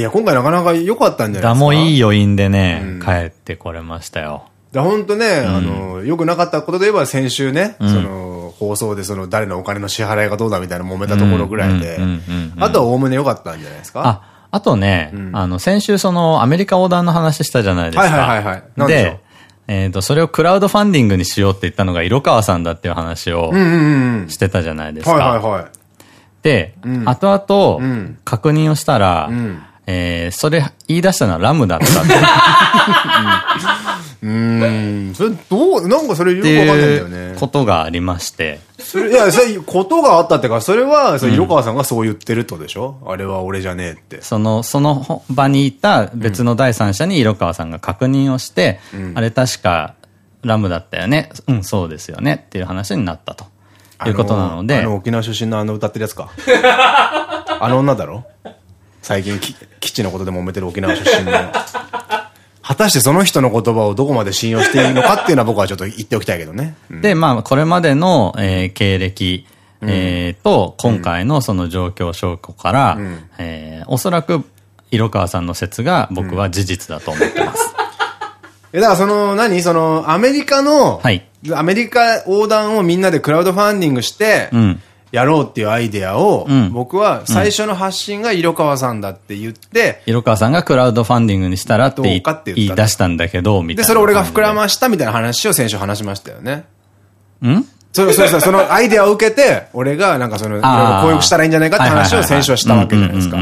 いや、今回なかなか良かったんじゃないですか。だもいい余韻でね、うん、帰ってこれましたよ。だ本当ね、うん、あの、良くなかったことで言えば先週ね、うん、その、放送でその誰のお金の支払いがどうだみたいな揉めたところぐらいで、あとはおおむね良かったんじゃないですか？あ、あとね、あの、先週そのアメリカ横断の話したじゃないですか。はいはいはいはい。で、えっと、それをクラウドファンディングにしようって言ったのが色川さんだっていう話をしてたじゃないですか。はいはいはい。で、後々確認をしたら、えー、それ言い出したのはラムだったって。[LAUGHS] うん。それどう、なんかそれよくわかんないんだよね。ことがありまして。それ、いや、それ、ことがあったってか、それは、それ、色川さんがそう言ってるとでしょ、うん、あれは俺じゃねえって。その、その場にいた別の第三者に色川さんが確認をして、うん、あれ確かラムだったよね。うん、そうですよね。っていう話になったと。いうことなので。あの沖縄出身のあの歌ってるやつか。[LAUGHS] あの女だろ？最近基地のことで揉めてる沖縄出身の。[LAUGHS] 果たしてその人の言葉をどこまで信用していいのかっていうのは僕はちょっと言っておきたいけどね。うん、で、まあ、これまでの、えー、経歴、えー、と、今回のその状況証拠から、うん、えー、おそらく、色川さんの説が僕は事実だと思ってます。[LAUGHS] え、だからその、何？その、アメリカの、はい。アメリカ横断をみんなでクラウドファンディングして、うん。やろうっていうアイデアを、うん、僕は最初の発信が色川さんだって言って、色川さんがクラウドファンディングにしたらって言い出したんだけど、みたいな。で、それ俺が膨らましたみたいな話を先週話しましたよね。ん？それ、それ、そのアイデアを受けて、俺がなんかその、いろいろ教育したらいいんじゃないかって話を先週はしたわけじゃないですか。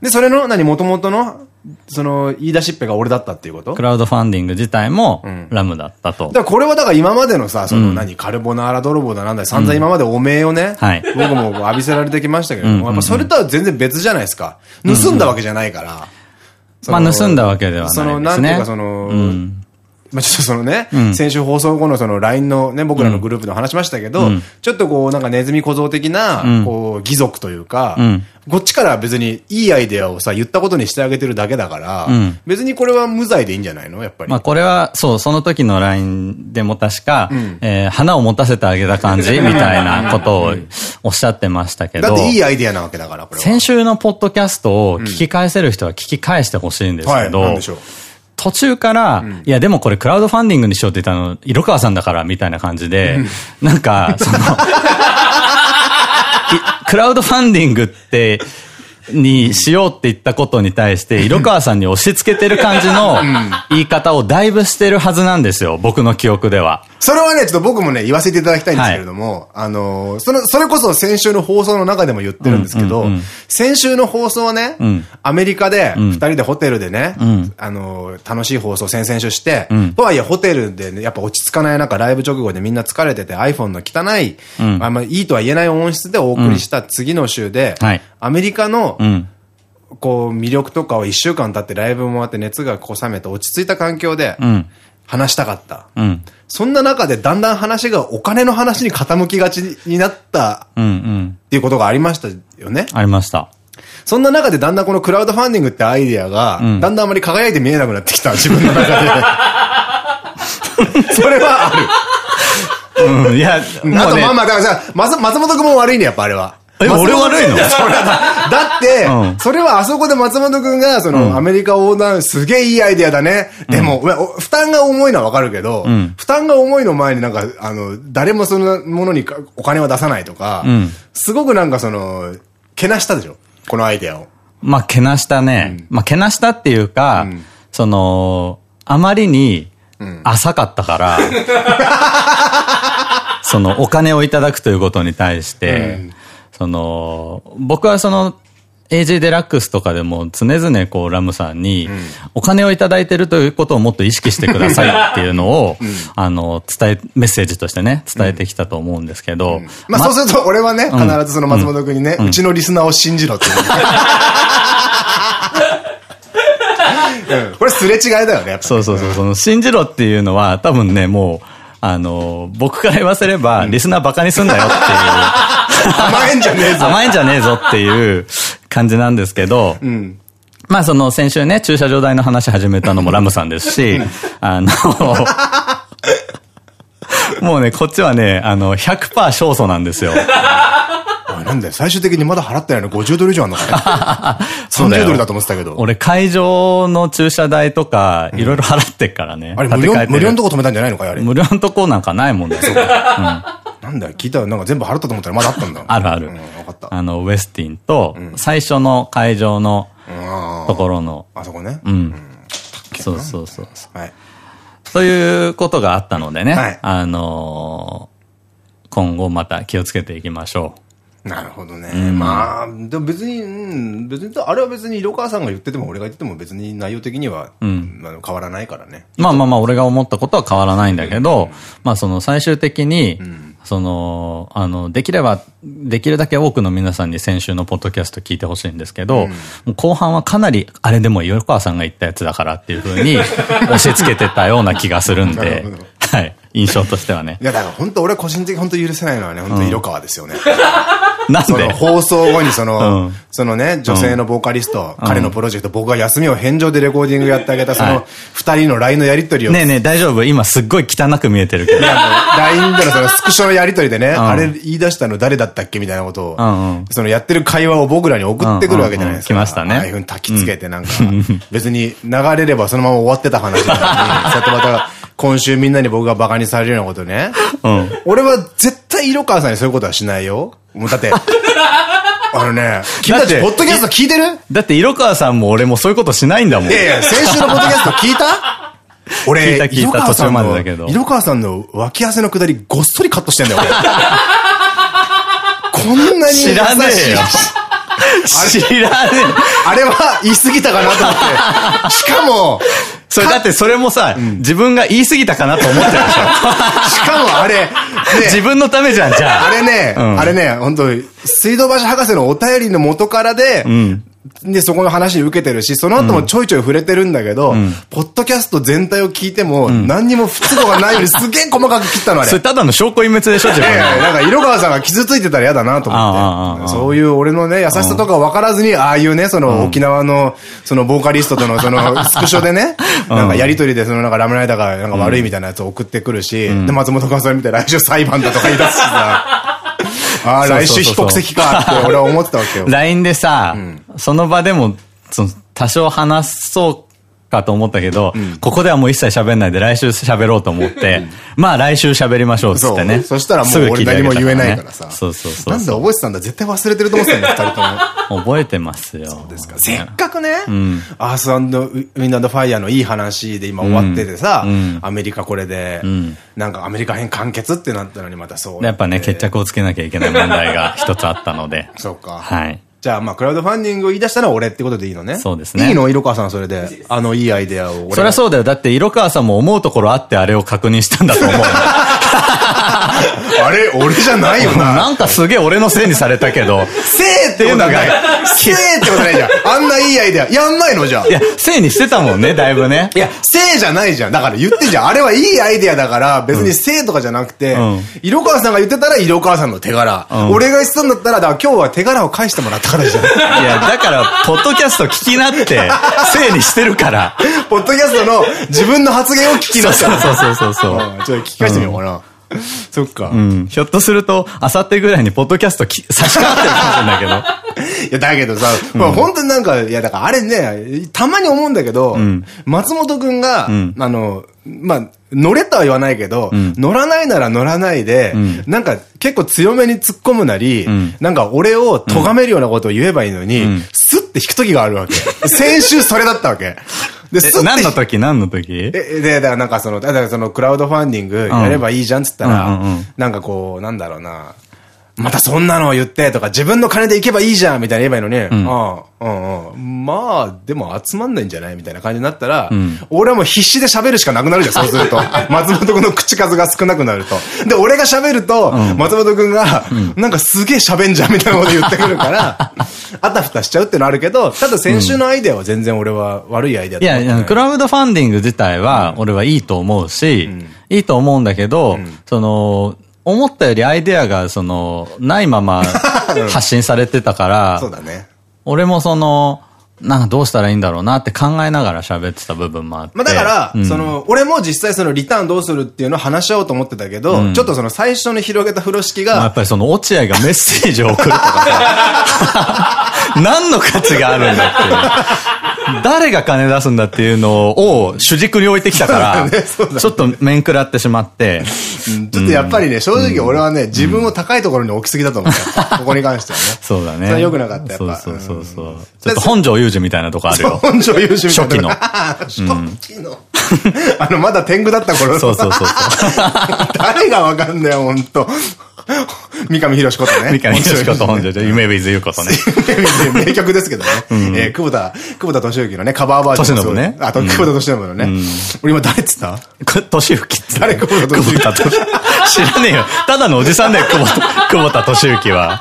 で、それの何、もともとのその、言い出しっぺが俺だったっていうこと？クラウドファンディング自体も、ラムだったと。だからこれはだから今までのさ、その何、カルボナーラ泥棒だなんだ散々今までお名をね、はい、僕も浴びせられてきましたけども、やっぱそれとは全然別じゃないですか。盗んだわけじゃないから。まあ盗んだわけではないですね。その、なんていうかその、まあちょっとそのね、うん、先週放送後のその LINE のね、僕らのグループで話しましたけど、うん、ちょっとこうなんかネズミ小僧的な、こう、義足というか、うん、こっちから別にいいアイデアをさ、言ったことにしてあげてるだけだから、別にこれは無罪でいいんじゃないの？やっぱり。まあこれは、そう、その時の LINE でも確か、うん、えー、花を持たせてあげた感じみたいなことをおっしゃってましたけど。だっていいアイデアなわけだから、これ先週のポッドキャストを聞き返せる人は聞き返してほしいんですけど、はい、でしょう。途中から、うん、いやでもこれクラウドファンディングにしようって言ったの、色川さんだからみたいな感じで、なんか、その [LAUGHS] クラウドファンディングって、にしようって言ったことに対して、色川さんに押し付けてる感じの言い方をだいぶしてるはずなんですよ。僕の記憶では。それはね、ちょっと僕もね、言わせていただきたいんですけれども、はい、あの、その、それこそ先週の放送の中でも言ってるんですけど、先週の放送はね、うん、アメリカで、二人でホテルでね、うん、あの、楽しい放送先々週して、うん、とはいえホテルでね、やっぱ落ち着かない中、ライブ直後でみんな疲れてて iPhone の汚い、あん。まいいとは言えない音質でお送りした次の週で、はい、アメリカの、こう、魅力とかを一週間経ってライブもあって熱がこう冷めて落ち着いた環境で、話したかった。うん。そんな中でだんだん話がお金の話に傾きがちになったっていうことがありましたよね。ありました。そんな中でだんだんこのクラウドファンディングってアイディアが、だんだんあまり輝いて見えなくなってきた、自分の中で。[LAUGHS] それはある。うん、いや、あとまあまあ、だからさ、松本君も悪いね、やっぱあれは。え、俺悪いの？[LAUGHS] だって、それはあそこで松本くんが、その、アメリカ横断、すげえいいアイデアだね。でも、負担が重いのはわかるけど、負担が重いの前になんか、あの、誰もそのものにお金は出さないとか、すごくなんかその、けなしたでしょ？このアイデアを。まあ、けなしたね。まあ、けなしたっていうか、その、あまりに、浅かったから、[LAUGHS] その、お金をいただくということに対して、その、僕はその、AJ デラックスとかでも常々こうラムさんに、お金をいただいてるということをもっと意識してくださいっていうのを、[LAUGHS] あの、伝え、メッセージとしてね、伝えてきたと思うんですけど。まあそうすると俺はね、必ずその松本君にね、うちのリスナーを信じろって [LAUGHS] これすれ違いだよね、そうそうそう。その、信じろっていうのは多分ね、もう、あの、僕から言わせれば、リスナーバカにすんなよっていう。[LAUGHS] 甘えんじゃねえぞ。甘えんじゃねえぞっていう感じなんですけど、うん、まあその先週ね、駐車場代の話始めたのも [LAUGHS] ラムさんですし、あの、もうね、こっちはね、あの、100%勝訴なんですよ。なんだよ、最終的にまだ払ってないの50ドル以上あんのかね。[LAUGHS] 30ドルだと思ってたけど。俺会場の駐車代とか、いろいろ払ってっからね。あれ無料、無料のとこ止めたんじゃないのかあれ？無料のとこなんかないもんね。そうか。なんだよ、聞いたらなんか全部払ったと思ったらまだあったんだ。[LAUGHS] あるある。あの、ウエスティンと、最初の会場のところの。あそこね。うん。そうそうそう。はい。ということがあったのでね。あの今後また気をつけていきましょう。なるほどね。うん、まあ、でも別に、うん、別に、あれは別に色川さんが言ってても俺が言っても別に内容的には、うん、あの変わらないからね。まあまあまあ、俺が思ったことは変わらないんだけど、うん、まあその最終的に、うん、その、あの、できれば、できるだけ多くの皆さんに先週のポッドキャスト聞いてほしいんですけど、後半はかなり、あれでも色川さんが言ったやつだからっていうふうに [LAUGHS] 押し付けてたような気がするんで、はい。印象としてはね。いや、だから本当俺個人的に本当許せないのはね、本当色川ですよね。なんで？放送後にその、そのね、女性のボーカリスト、彼のプロジェクト、僕が休みを返上でレコーディングやってあげた、その、二人の LINE のやりとりを。ねえねえ、大丈夫？今すっごい汚く見えてるけど。いや、LINE でのそのスクショのやりとりでね、あれ言い出したの誰だったっけみたいなことを、そのやってる会話を僕らに送ってくるわけじゃないですか。来ましたね。ああいうふうに焚き付けてなんか、別に流れればそのまま終わってた話なのに、そうやってまた、今週みんなに僕が馬鹿にされるようなことね。うん。俺は絶対色川さんにそういうことはしないよ。もうだって、[LAUGHS] あのね、君たち、ポッドキャスト聞いてる？だって色川さんも俺もそういうことしないんだもん。いやいや、[LAUGHS] 先週のポッドキャスト聞いた？俺、聞いた聞いた途中までだけど。色川さんの脇汗のくだりごっそりカットしてんだよ、俺。[LAUGHS] こんなに知らねえよ。知らねえ。あれは言い過ぎたかなと思って。しかも、それだってそれもさ、自分が言い過ぎたかなと思ってるでしょ。[LAUGHS] しかもあれ、自分のためじゃん、じゃあ。あれね、あれね、本当水道橋博士のお便りの元からで、で、そこの話に受けてるし、その後もちょいちょい触れてるんだけど、うん、ポッドキャスト全体を聞いても、何にも不都合がないように [LAUGHS] すげえ細かく切ったのあれ。それただの証拠隠滅でしょ、自分。なんか色川さんが傷ついてたら嫌だなと思って。そういう俺のね、優しさとか分からずに、ああいうね、その沖縄の、そのボーカリストとのそのスクショでね、なんかやりとりでそのなんかラムライダーがなんか悪いみたいなやつを送ってくるし、で、松本君それ見て来週裁判だとか言い出すしさ。ああ、来週非国籍かって俺は思ってたわけよ。[LAUGHS] LINE でさ、その場でも、その、多少話そうかと思ったけど、うん、ここではもう一切喋んないで来週喋ろうと思って、まあ来週喋りましょうっつってね。そしたらもう俺何も言えないからさ。そうそうそう。なんで覚えてたんだ絶対忘れてると思ってたんだ、二人とも。[LAUGHS] 覚えてますよ。そうですか。せっかくね、アースウィンドファイヤーのいい話で今終わっててさ、アメリカこれで、なんかアメリカ編完結ってなったのにまたそう。やっぱね、決着をつけなきゃいけない問題が一つあったので。[LAUGHS] そうか。はい。じゃあ、まあ、クラウドファンディングを言い出したのは俺ってことでいいのね。そうですね。いいの色川さん、それで。あの、いいアイデアを。そりゃそうだよ。だって、色川さんも思うところあってあれを確認したんだと思う。[LAUGHS] [LAUGHS] あれ俺じゃないよな。なんかすげえ俺のせいにされたけど。せいっていうのが、せいってことないじゃん。あんないいアイデア。やんないのじゃん。いや、せいにしてたもんね、だいぶね。いや、せいじゃないじゃん。だから言ってんじゃん。あれはいいアイデアだから、別にせいとかじゃなくて、色川さんが言ってたら色川さんの手柄。俺が言ってたんだったら、だから今日は手柄を返してもらったからじゃん。いや、だから、ポッドキャスト聞きなって、せいにしてるから。ポッドキャストの自分の発言を聞きなさい。そうそうそうそう。ちょっと聞き返してみようかな。そっか。うん。ひょっとすると、あさってぐらいにポッドキャストき差し替わってるかもしれないけど。いや、だけどさ、まあ本当になんか、いや、だからあれね、たまに思うんだけど、松本くんが、あの、まあ、乗れとは言わないけど、乗らないなら乗らないで、なんか結構強めに突っ込むなり、なんか俺を咎めるようなことを言えばいいのに、スッて引く時があるわけ。先週それだったわけ。[LAUGHS] で、何の時？何の時？え、で、だからなんかその、だからそのクラウドファンディングやればいいじゃんっつったら、なんかこう、なんだろうな、またそんなの言ってとか、自分の金で行けばいいじゃんみたいな言えばいいのに、うん、ああ、うんうん。まあ、でも集まんないんじゃないみたいな感じになったら、うん、俺はもう必死で喋るしかなくなるじゃん、[LAUGHS] そうすると。松本君の口数が少なくなると。で、俺が喋ると、松本君が、なんかすげえ喋んじゃんみたいなこと言ってくるから、[LAUGHS] あたふたしちゃうってのあるけど、ただ先週のアイデアは全然俺は悪いアイデアだ、い。や、クラウドファンディング自体は俺はいいと思うし、いいと思うんだけど、その、思ったよりアイデアが、その、ないまま発信されてたから、そうだね。俺もその、なんかどうしたらいいんだろうなって考えながら喋ってた部分もあって。まあだから、うん、その、俺も実際そのリターンどうするっていうのを話し合おうと思ってたけど、うん、ちょっとその最初に広げた風呂敷が。やっぱりその落合がメッセージを送るとかさ、[LAUGHS] 何の価値があるんだっていう。誰が金出すんだっていうのを主軸に置いてきたから、[LAUGHS] ね、ちょっと面食らってしまって。ちょっとやっぱりね、正直俺はね、自分を高いところに置きすぎだと思った。ここに関してはね。そうだね。それは良くなかった、やっぱ。そうそうそう。ちょっと本庄雄二みたいなとこあるよ。本庄雄二みたいな。初期の。[LAUGHS] 初期の。[LAUGHS] あの、まだ天狗だった頃そうそうそう。誰がわかんだよ、ほんと。[LAUGHS] 三上博史ことね。[LAUGHS] 三上博史こと本庄夢 with うことね。夢 [LAUGHS] with 名曲ですけどね。え久保田、久保田敏之のね、カバーバージョン。敏信ね。あと、久保田敏信のね。俺今誰っつった？敏之誰久保田敏之？知らねえよ。ただのおじさんだよ、久保田敏之は。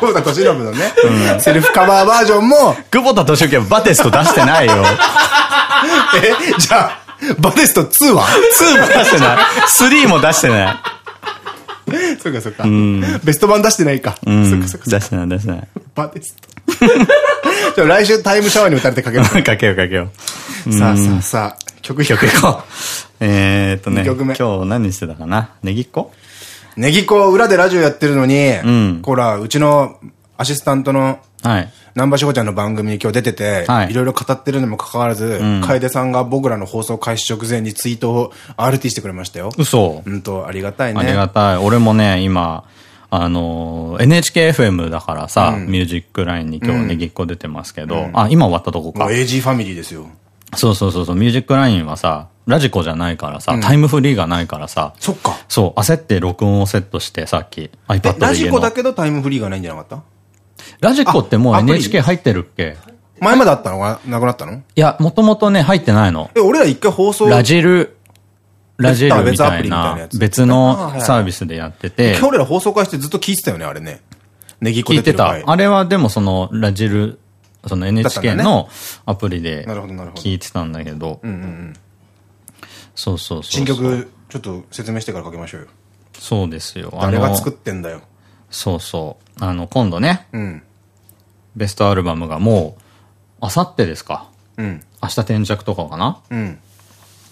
久保田敏信のね、セルフカバーバージョンも。久保田敏之はバテスト出してないよ。え、じゃあ、バテスト2は ?2 も出してない。3も出してない。[LAUGHS] そうかそうか。ベスト版出してないか。そうかそうか。出してない出してない。バテスト。[LAUGHS] じゃ来週タイムシャワーに打たれてかけよう。かけようかけよう。さあさあさあ、曲曲いこう。[LAUGHS] えっとね、今日何してたかな？ネギっ子？ネギっ子裏でラジオやってるのに、ほら、うちのアシスタントの、はい。南波志保ちゃんの番組に今日出てて、はい、いろいろ語ってるにもかかわらず、うん、楓さんが僕らの放送開始直前にツイートを RT してくれましたよ。嘘。うんと、ありがたいね。ありがたい。俺もね、今、あの、NHKFM だからさ、うん、ミュージックラインに今日ねぎっこ出てますけど、うん、あ、今終わったとこか。AG ファミリーですよ。そうそうそうそう、ミュージックラインはさ、ラジコじゃないからさ、うん、タイムフリーがないからさ。そっか。そう、焦って録音をセットして、さっき iPad で。ラジコだけどタイムフリーがないんじゃなかった？ラジコってもう NHK 入ってるっけ？前まであったの？がなくなったの？いや、もともとね、入ってないの。え、俺ら一回放送ラジル、ラジルみたいな別のサービスでやってて。今日俺ら放送開始してずっと聞いてたよね、あれね。ネギ聞いてた。あれはでもその、ラジル、その NHK のアプリで聞いてたんだけど。そうそうそう。新曲、ちょっと説明してからかけましょうよ。そうですよ。誰が作ってんだよ。そうそう。あの、今度ね。うん。ベストアルバムがもう、あさってですか。うん。明日転着とかかな。うん。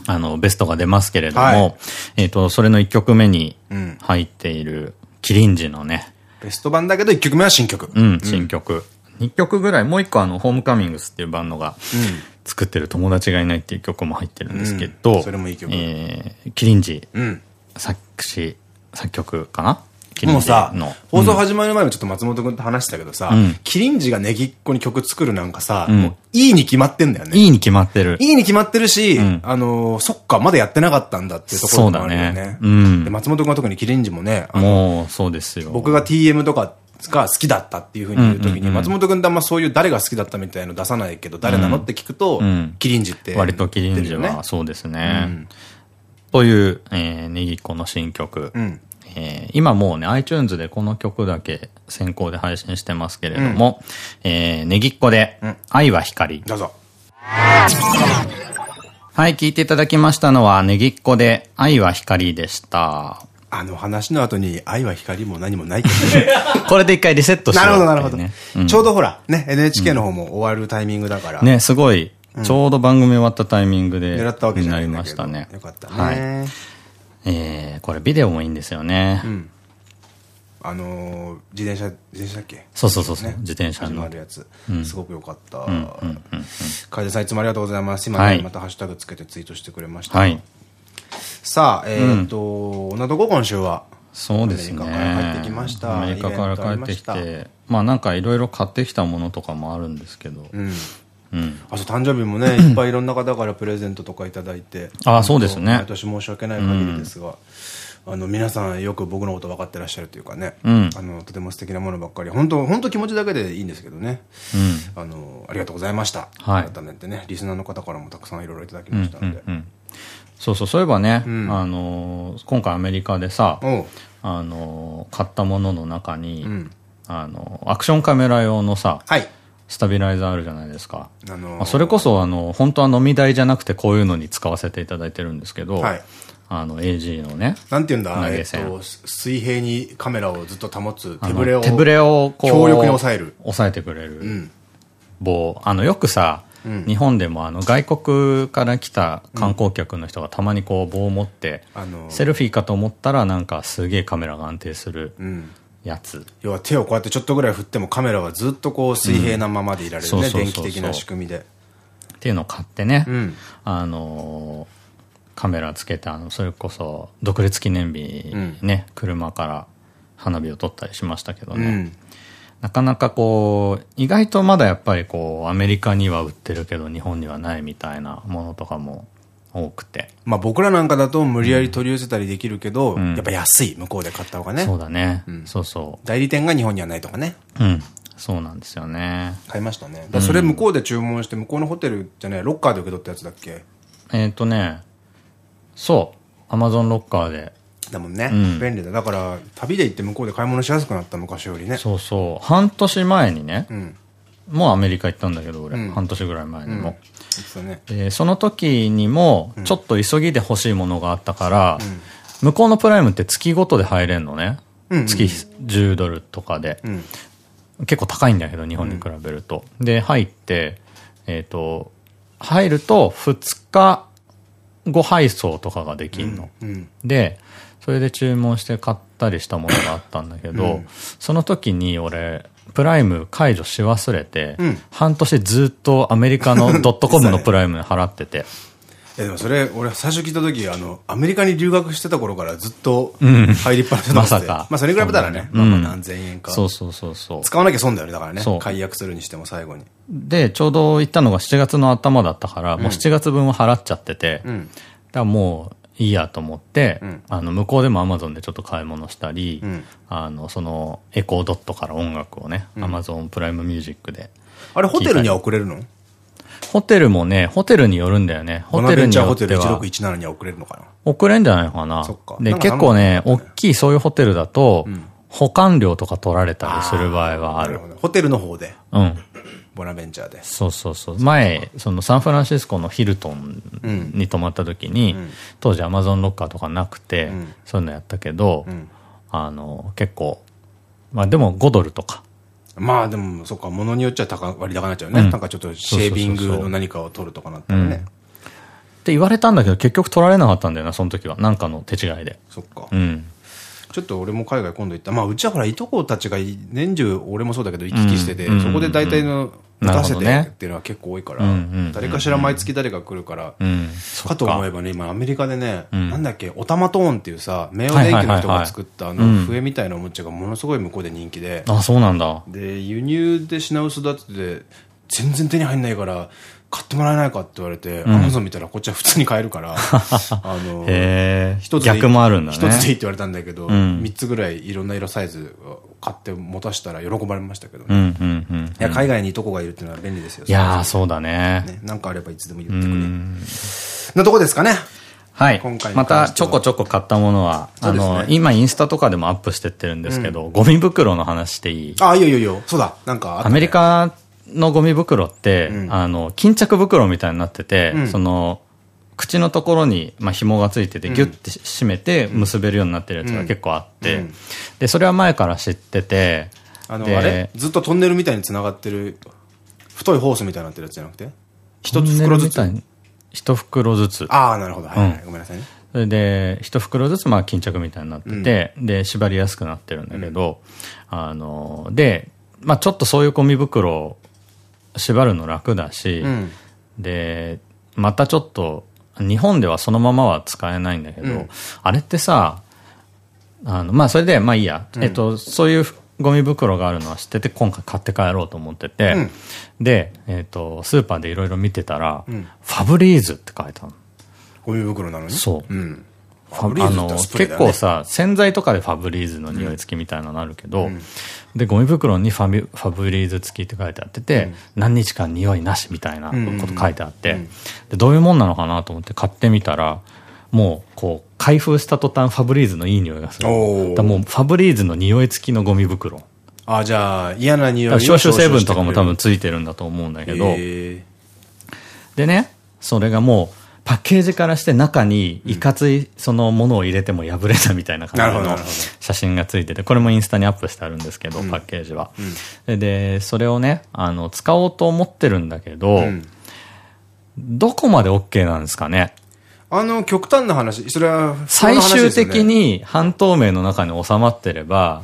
あの、ベストが出ますけれども、はい、えっと、それの1曲目に入っている、キリンジのね。ベスト版だけど1曲目は新曲。うん、新曲。うん、2曲ぐらい、もう1個あの、ホームカミングスっていうバンドが、作ってる友達がいないっていう曲も入ってるんですけど、うん、それもいい曲。えー、キリンジ、うん、作詞、作曲かなもうさ、放送始まる前もちょっと松本君と話したけどさ、キリンジがネギっ子に曲作るなんかさ、もういいに決まってんだよね。いいに決まってる。いいに決まってるし、あの、そっか、まだやってなかったんだっていうところもあるよね。うん。で、松本君は特にキリンジもね、もう、そうですよ。僕が TM とか、が好きだったっていうふうに言うときに、松本君ってあんまそういう誰が好きだったみたいの出さないけど、誰なのって聞くと、キリンジって。割とキリンジはそうですね。という、えー、ネギっ子の新曲。えー、今もうね、iTunes でこの曲だけ先行で配信してますけれども、うん、えー、ねぎっこで、愛は光。どうぞ。はい、聞いていただきましたのは、ねぎっこで、愛は光でした。あの話の後に愛は光も何もないけど、[LAUGHS] これで一回リセットして、ね、なるほど、なるほど。うん、ちょうどほら、ね、NHK の方も終わるタイミングだから。ね、すごい、ちょうど番組終わったタイミングで、狙ったわけになりましたね。よかったね。はい。えー、これビデオもいいんですよね。うん。あのー、自転車、自転車だっけ？そうそうそうそう、ね、自転車の。あるやつ。すごく良かった。楓さんいつもありがとうございます。今、ね、またハッシュタグつけてツイートしてくれました。はい。さあ、えっと、などこ今週は？そうですね。アメリカから帰ってきました。アメリカから帰ってきて、まあなんかいろいろ買ってきたものとかもあるんですけど。うん。うん、あと誕生日もね、[LAUGHS] いっぱいいろんな方からプレゼントとかいただいて。ああ、そうですね。毎年申し訳ない限りですが。あの皆さんよく僕のこと分かってらっしゃるというかね、うん、あのとても素敵なものばっかり。本当本当気持ちだけでいいんですけどね、うん、あのありがとうございました、はい、改めてねリスナーの方からもたくさんいろいろいただきましたので、そうそうそういえばね、うん、あの今回アメリカでさあの買ったものの中に、あのアクションカメラ用のさ、はいスタビライザーあるじゃないですか。あのー、それこそ、あの、本当は飲み台じゃなくてこういうのに使わせていただいてるんですけど、はい、あの AG のね。なんて言うんだ、えっと、水平にカメラをずっと保つ手ぶれを。手ぶれをこう。強力に抑える。抑えてくれる。棒。あの、よくさ、うん、日本でもあの外国から来た観光客の人がたまにこう棒を持って、うん、セルフィーかと思ったらなんかすげえカメラが安定するやつ、要は手をこうやってちょっとぐらい振ってもカメラはずっとこう水平なままでいられるね、電気的な仕組みで。っていうのを買ってね、うん、あのーカメラつけて、あの、それこそ、独立記念日にね、うん、車から花火を撮ったりしましたけどね。うん、なかなかこう、意外とまだやっぱりこう、アメリカには売ってるけど日本にはないみたいなものとかも多くて。まあ僕らなんかだと無理やり取り寄せたりできるけど、うん、やっぱ安い、向こうで買った方がね。そうだね。そうそう。代理店が日本にはないとかね。うん。そうなんですよね。買いましたね。それ向こうで注文して、向こうのホテルじゃない、ロッカーで受け取ったやつだっけ？えっとね、そう。アマゾンロッカーで。だもんね。うん、便利だ。だから、旅で行って向こうで買い物しやすくなった昔よりね。そうそう。半年前にね、うん、もうアメリカ行ったんだけど、俺。うん、半年ぐらい前にも。そね、でその時にも、ちょっと急ぎで欲しいものがあったから、向こうのプライムって月ごとで入れんのね。月10ドルとかで。結構高いんだけど、日本に比べると。で、入って、えっ、と、入ると2日後配送とかができんの。うんうん、で、それで注文して買ったりしたものがあったんだけど、うん、その時に俺、プライム解除し忘れて、うん、半年ずっとアメリカの [LAUGHS] ドットコムのプライム払ってて。え、でもそれ、俺最初聞いた時、あの、アメリカに留学してた頃からずっと入りっぱなしだまさか。まあそれに比べたらね、まあ何千円か。そうそうそうそう。使わなきゃ損だよね、だからね。解約するにしても最後に。で、ちょうど行ったのが7月の頭だったから、もう7月分は払っちゃってて、だからもういいやと思って、うん、あの、向こうでもアマゾンでちょっと買い物したり、うん、あの、その、エコードットから音楽をね、アマゾンプライムミュージックで。あれ、ホテルには送れるの？ホテルもね、ホテルによるんだよね。ホテルによっては。ホテル1617には送れるのかな？送れんじゃないのかな？で、結構ね、大きいそういうホテルだと、保管料とか取られたりする場合はある。ホテルの方で。うん。ボナベンチャーで。そうそうそう。前、そのサンフランシスコのヒルトンに泊まった時に、うん、当時アマゾンロッカーとかなくて、うん、そういうのやったけど、うん、あの、結構、まあでも5ドルとか。まあでも、そっか、物によっちゃ高割高になっちゃうね。なんかちょっとシェービングの何かを取るとかなったらね。って言われたんだけど、結局取られなかったんだよな、その時は。なんかの手違いで。そっか。うん。ちょっと俺も海外今度行った。まあ、うちはほら、いとこたちが年中、俺もそうだけど行き来してて、そこで大体の打たせてっていうのは結構多いから、誰かしら毎月誰か来るから、かと思えばね、今アメリカでね、なんだっけ、オタマトーンっていうさ、名誉電機の人が作ったあの笛みたいなおもちゃがものすごい向こうで人気で。あ、そうなんだ。で、輸入で品薄だって、全然手に入んないから、買ってもらえないかって言われて、アマゾン見たらこっちは普通に買えるから、[LAUGHS] あの、一つ逆もあるんだね。一つでいいって言われたんだけど、三つぐらいいろんな色サイズ買って持たしたら喜ばれましたけどね。いや、海外にいとこがいるっていうのは便利ですよ。いやそうだね。ね。なんかあればいつでも言ってくれ。なとこですかね。はい。またちょこちょこ買ったものは、あの、今インスタとかでもアップしてってるんですけど、ゴミ袋の話していい？あ、いいよいいよ。そうだ。なんかアメリカのゴミ袋って、あの、巾着袋みたいになってて、その、口のところに、まあ、紐がついてて、ギュッて締めて結べるようになってるやつが結構あって、で、それは前から知ってて、あの、あれ？ずっとトンネルみたいに繋がってる、太いホースみたいになってるやつじゃなくて？一つ袋ずつ？一袋ずつ。ああ、なるほど。はい、はい、ごめんなさいね。それで、一袋ずつ、まあ、巾着みたいになってて、うん、で、縛りやすくなってるんだけど、うん、あの、で、まあ、ちょっとそういうゴミ袋、縛るの楽だし、うん、で、またちょっと、日本ではそのままは使えないんだけど、あれってさ、あの、まあ、それで、まあいいや。えっと、そういうゴミ袋があるのは知ってて、今回買って帰ろうと思ってて、うん、で、えっ、ー、と、スーパーでいろいろ見てたら、うん、ファブリーズって書いてあるゴミ袋なのに？そう。うん、あの、結構さ、洗剤とかでファブリーズの匂い付きみたいなのあるけど、で、ゴミ袋にファビファブリーズ付きって書いてあってて、何日間匂いなしみたいなこと書いてあって、で、どういうもんなのかなと思って買ってみたら、もう、こう、開封した途端ファブリーズのいい匂いがする。だもう、ファブリーズの匂い付きのゴミ袋。あ、じゃあ、嫌な匂い消臭成分とかも多分ついてるんだと思うんだけど。でね、それがもう、パッケージからして中にいかついそのものを入れても破れたみたいな感じの写真がついてて、これもインスタにアップしてあるんですけど、パッケージは。で、それをね、あの、使おうと思ってるんだけど、どこまで OK なんですかね？あの、極端な話、それは、最終的に半透明の中に収まってれば、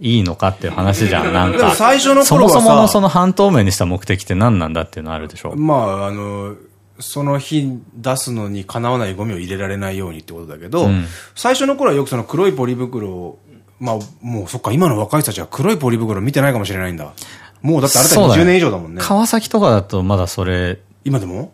いいのかっていう話じゃん、なんか。最初のそもそものその半透明にした目的って何なんだっていうのあるでしょまあ、あの、その日出すのにかなわないゴミを入れられないようにってことだけど、うん、最初の頃はよくその黒いポリ袋を、まあ、もうそっか、今の若い人たちは黒いポリ袋見てないかもしれないんだ。もうだってあれた20年以上だもんね。川崎とかだとまだそれ。今でも？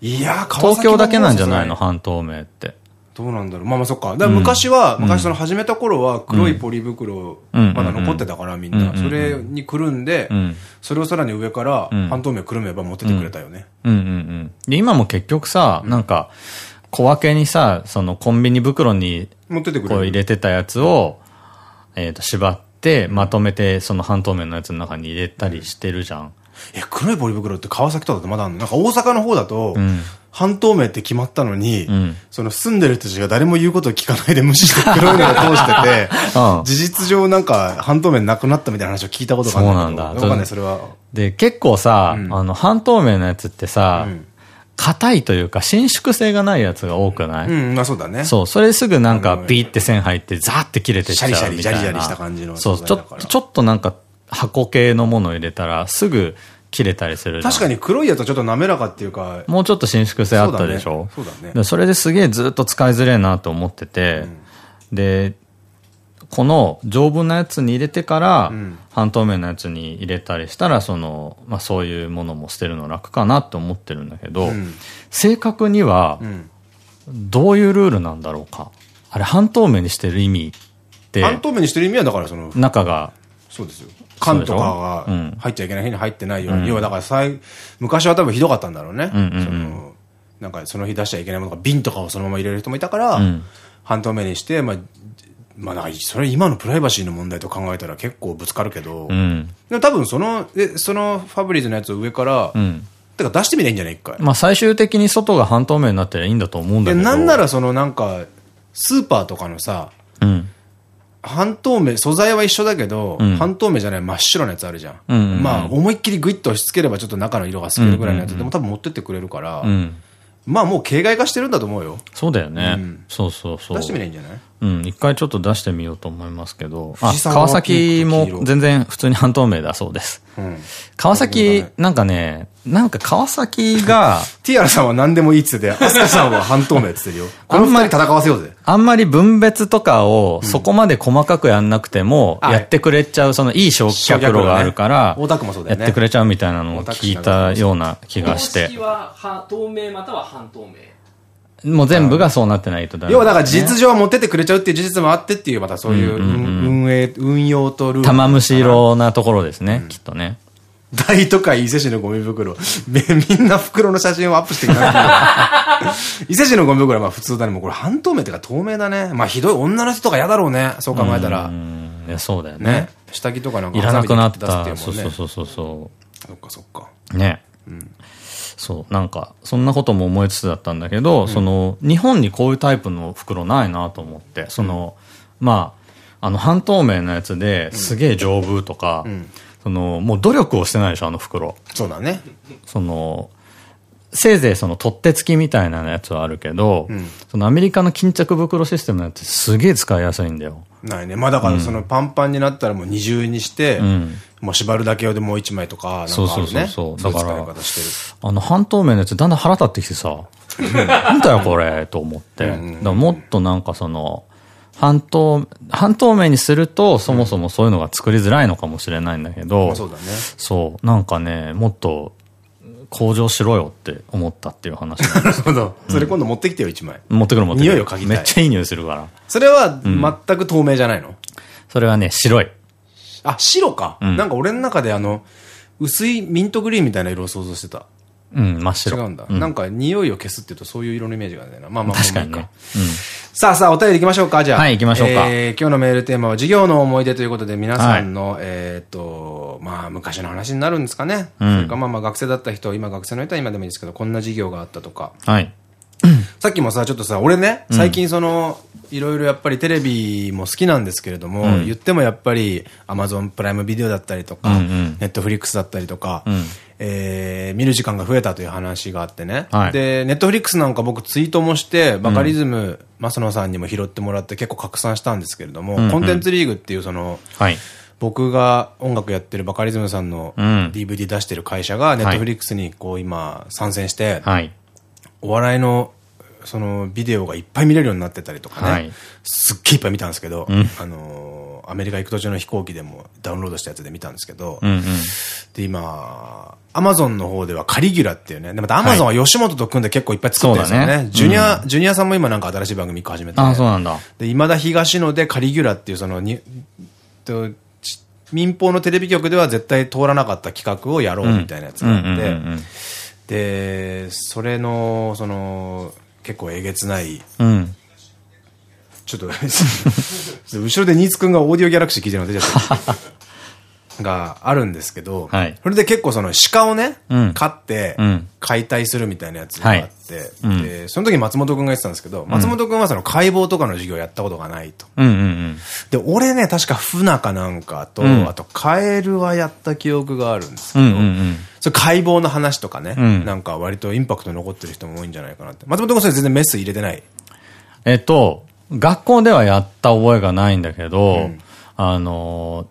いや東京だけなんじゃないの？半透明って。どうなんだろう。まあまあそっか。だから昔は、うん、昔その始めた頃は黒いポリ袋、まだ残ってたからみんな。それにくるんで、うん、それをさらに上から半透明くるめば持っててくれたよね。うん。うん。うん。で、今も結局さ、なんか、小分けにさ、そのコンビニ袋に、持っててくれこう入れてたやつを、えっと、縛って、まとめて、その半透明のやつの中に入れたりしてるじゃん。え、黒いポリ袋って川崎とかだとまだあるの？なんか大阪の方だと、半透明って決まったのに、うん、その住んでる人たちが誰も言うことを聞かないで無視して黒いのを通してて、[LAUGHS] うん、事実上なんか半透明なくなったみたいな話を聞いたことがあるそうなんだ。わかんない、それは。で、結構さ、うん、あの、半透明のやつってさ、硬いというか伸縮性がないやつが多くない？うん、まあそうだね。そう、それすぐなんかビーって線入ってザーって切れてっちゃうみたいな。シャリシャリ、ジャリジャリした感じの。そう、ちょちょっとなんか箱系のものを入れたらすぐ切れたりする確かに黒いやつはちょっと滑らかっていうか。もうちょっと伸縮性あったでしょ？そうだね。そだねそれですげえずっと使いづれえなと思ってて、うん、で、この丈夫なやつに入れてから、半透明なやつに入れたりしたら、その、まあそういうものも捨てるの楽かなって思ってるんだけど、うん、正確には、どういうルールなんだろうか？あれ半透明にしてる意味って。半透明にしてる意味はだからその、中が、そうですよ。缶とかが入っちゃいけない日に入ってないように、要はだから最、昔は多分ひどかったんだろうね。その、なんかその日出しちゃいけないものが瓶とかをそのまま入れる人もいたから、半透明にして、まあ、まあ、それ今のプライバシーの問題と考えたら結構ぶつかるけど、うん、でも多分その、え、そのファブリーズのやつを上から、うん、てか出してみりゃいいんじゃない一回。まあ最終的に外が半透明になったらいいんだと思うんだけど。なんならそのなんか、スーパーとかのさ、うん、半透明、素材は一緒だけど、うん、半透明じゃない真っ白なやつあるじゃん。まあ、思いっきりグイッと押し付ければちょっと中の色が透けるぐらいのやつでも多分持ってってくれるから、うん、まあもう形骸化してるんだと思うよ。そうだよね。うん、そうそうそう。出してみないいんじゃない？うん、一回ちょっと出してみようと思いますけど、あ、川崎も全然普通に半透明だそうです。うん、川崎、なんかね、なんか川崎が、[LAUGHS] ティアラさんは何でもいいっつってて、アスカさんは半透明って言ってるよ。この二人戦わせようぜ。あんまり分別とかをそこまで細かくやんなくても、やってくれちゃう、そのいい焼却炉があるから、やってくれちゃうみたいなのを聞いたような気がして。公式は透明または半透明。もう全部がそうなってないとダメ、要はだから実情は持ってってくれちゃうっていう事実もあってっていう、またそういう運営、運用とルール。玉虫色なところですね、きっとね。大都会伊勢市のゴミ袋。みんな袋の写真をアップしてきた。[LAUGHS] 伊勢市のゴミ袋はまあ普通だね。もうこれ半透明っていうか透明だね。まあひどい女の人とか嫌だろうね。そう考えたら。いや、そうだよね。下着とかなんかいらなくなった。そうそうそうそう。そっかそっか。ね。うん。そう、なんか、そんなことも思いつつだったんだけど、その、日本にこういうタイプの袋ないなと思って、その、まあ、あの、半透明なやつですげえ丈夫とか、その、もう努力をしてないでしょ、あの袋。そうだね。その、せいぜいその取っ手付きみたいなやつはあるけど、うん、そのアメリカの巾着袋システムのやつすげえ使いやすいんだよ。ないね。まあだからそのパンパンになったらもう二重にして、うん、もう縛るだけ用でもう一枚とか、そうそうそうそう。だから、あの半透明のやつだんだん腹立ってきてさ、なんだよこれ、と思って。もっとなんかその、半透、半透明にすると、そもそもそういうのが作りづらいのかもしれないんだけど、そうだね。そう、なんかね、もっと、向上しろよって思ったっていう話 [LAUGHS] なるほど。それ今度持ってきてよ、一枚。持ってくる持ってくる。匂いを嗅ぎたい。めっちゃいい匂いするから。それは全く透明じゃないの？それはね、白い。あ、白か。なんか俺の中であの、薄いミントグリーンみたいな色を想像してた。うん、真っ白。違うんだ。なんか匂いを消すって言うとそういう色のイメージがあるんだよな。まあまあ確かにね。さあさあ、お便り行きましょうか、じゃあ。はい、行きましょうか。え今日のメールテーマは授業の思い出ということで、皆さんの、えっと、まあ昔の話になるんですかね。それかまあまあ学生だった人、今学生の人は今でもいいですけど、こんな授業があったとか。はい。さっきもさ、ちょっとさ、俺ね、最近その、いろいろやっぱりテレビも好きなんですけれども、うん、言ってもやっぱりアマゾンプライムビデオだったりとか、ネットフリックスだったりとか、うん、えー、見る時間が増えたという話があってね。はい、で、ネットフリックスなんか僕ツイートもして、バカリズム、増野さんにも拾ってもらって結構拡散したんですけれども、うんうん、コンテンツリーグっていうその、はい、僕が音楽やってるバカリズムさんの DVD 出してる会社がネットフリックスにこう今参戦して、はい、お笑いのそのビデオがいっぱい見れるようになってたりとかね、はい、すっげえいっぱい見たんですけど、うん、あのー、アメリカ行く途中の飛行機でもダウンロードしたやつで見たんですけど、うんうん、で、今、アマゾンの方ではカリギュラっていうね、でまたアマゾンは吉本と組んで結構いっぱい作ってるんですよね。ね。ジュニア、うん、ジュニアさんも今なんか新しい番組1個始めて、あ、そうなんだ。で、今田東野でカリギュラっていうそのに、と民放のテレビ局では絶対通らなかった企画をやろうみたいなやつがあって、で、それの、その、結構えげつない、うん、ちょっと [LAUGHS] 後ろで新津くんがオーディオギャラクシー聞いてるの出ちゃった。があるんですけど、はい、それで結構その鹿をね、うん、飼って、解体するみたいなやつがあって、はい、で、その時松本くんが言ってたんですけど、松本くんはその解剖とかの授業やったことがないと。で、俺ね、確か船かなんかと、うん、あとカエルはやった記憶があるんですけど、それ解剖の話とかね、うん、なんか割とインパクト残ってる人も多いんじゃないかなって。松本君それ全然メス入れてない？えっと、学校ではやった覚えがないんだけど、うん、あの、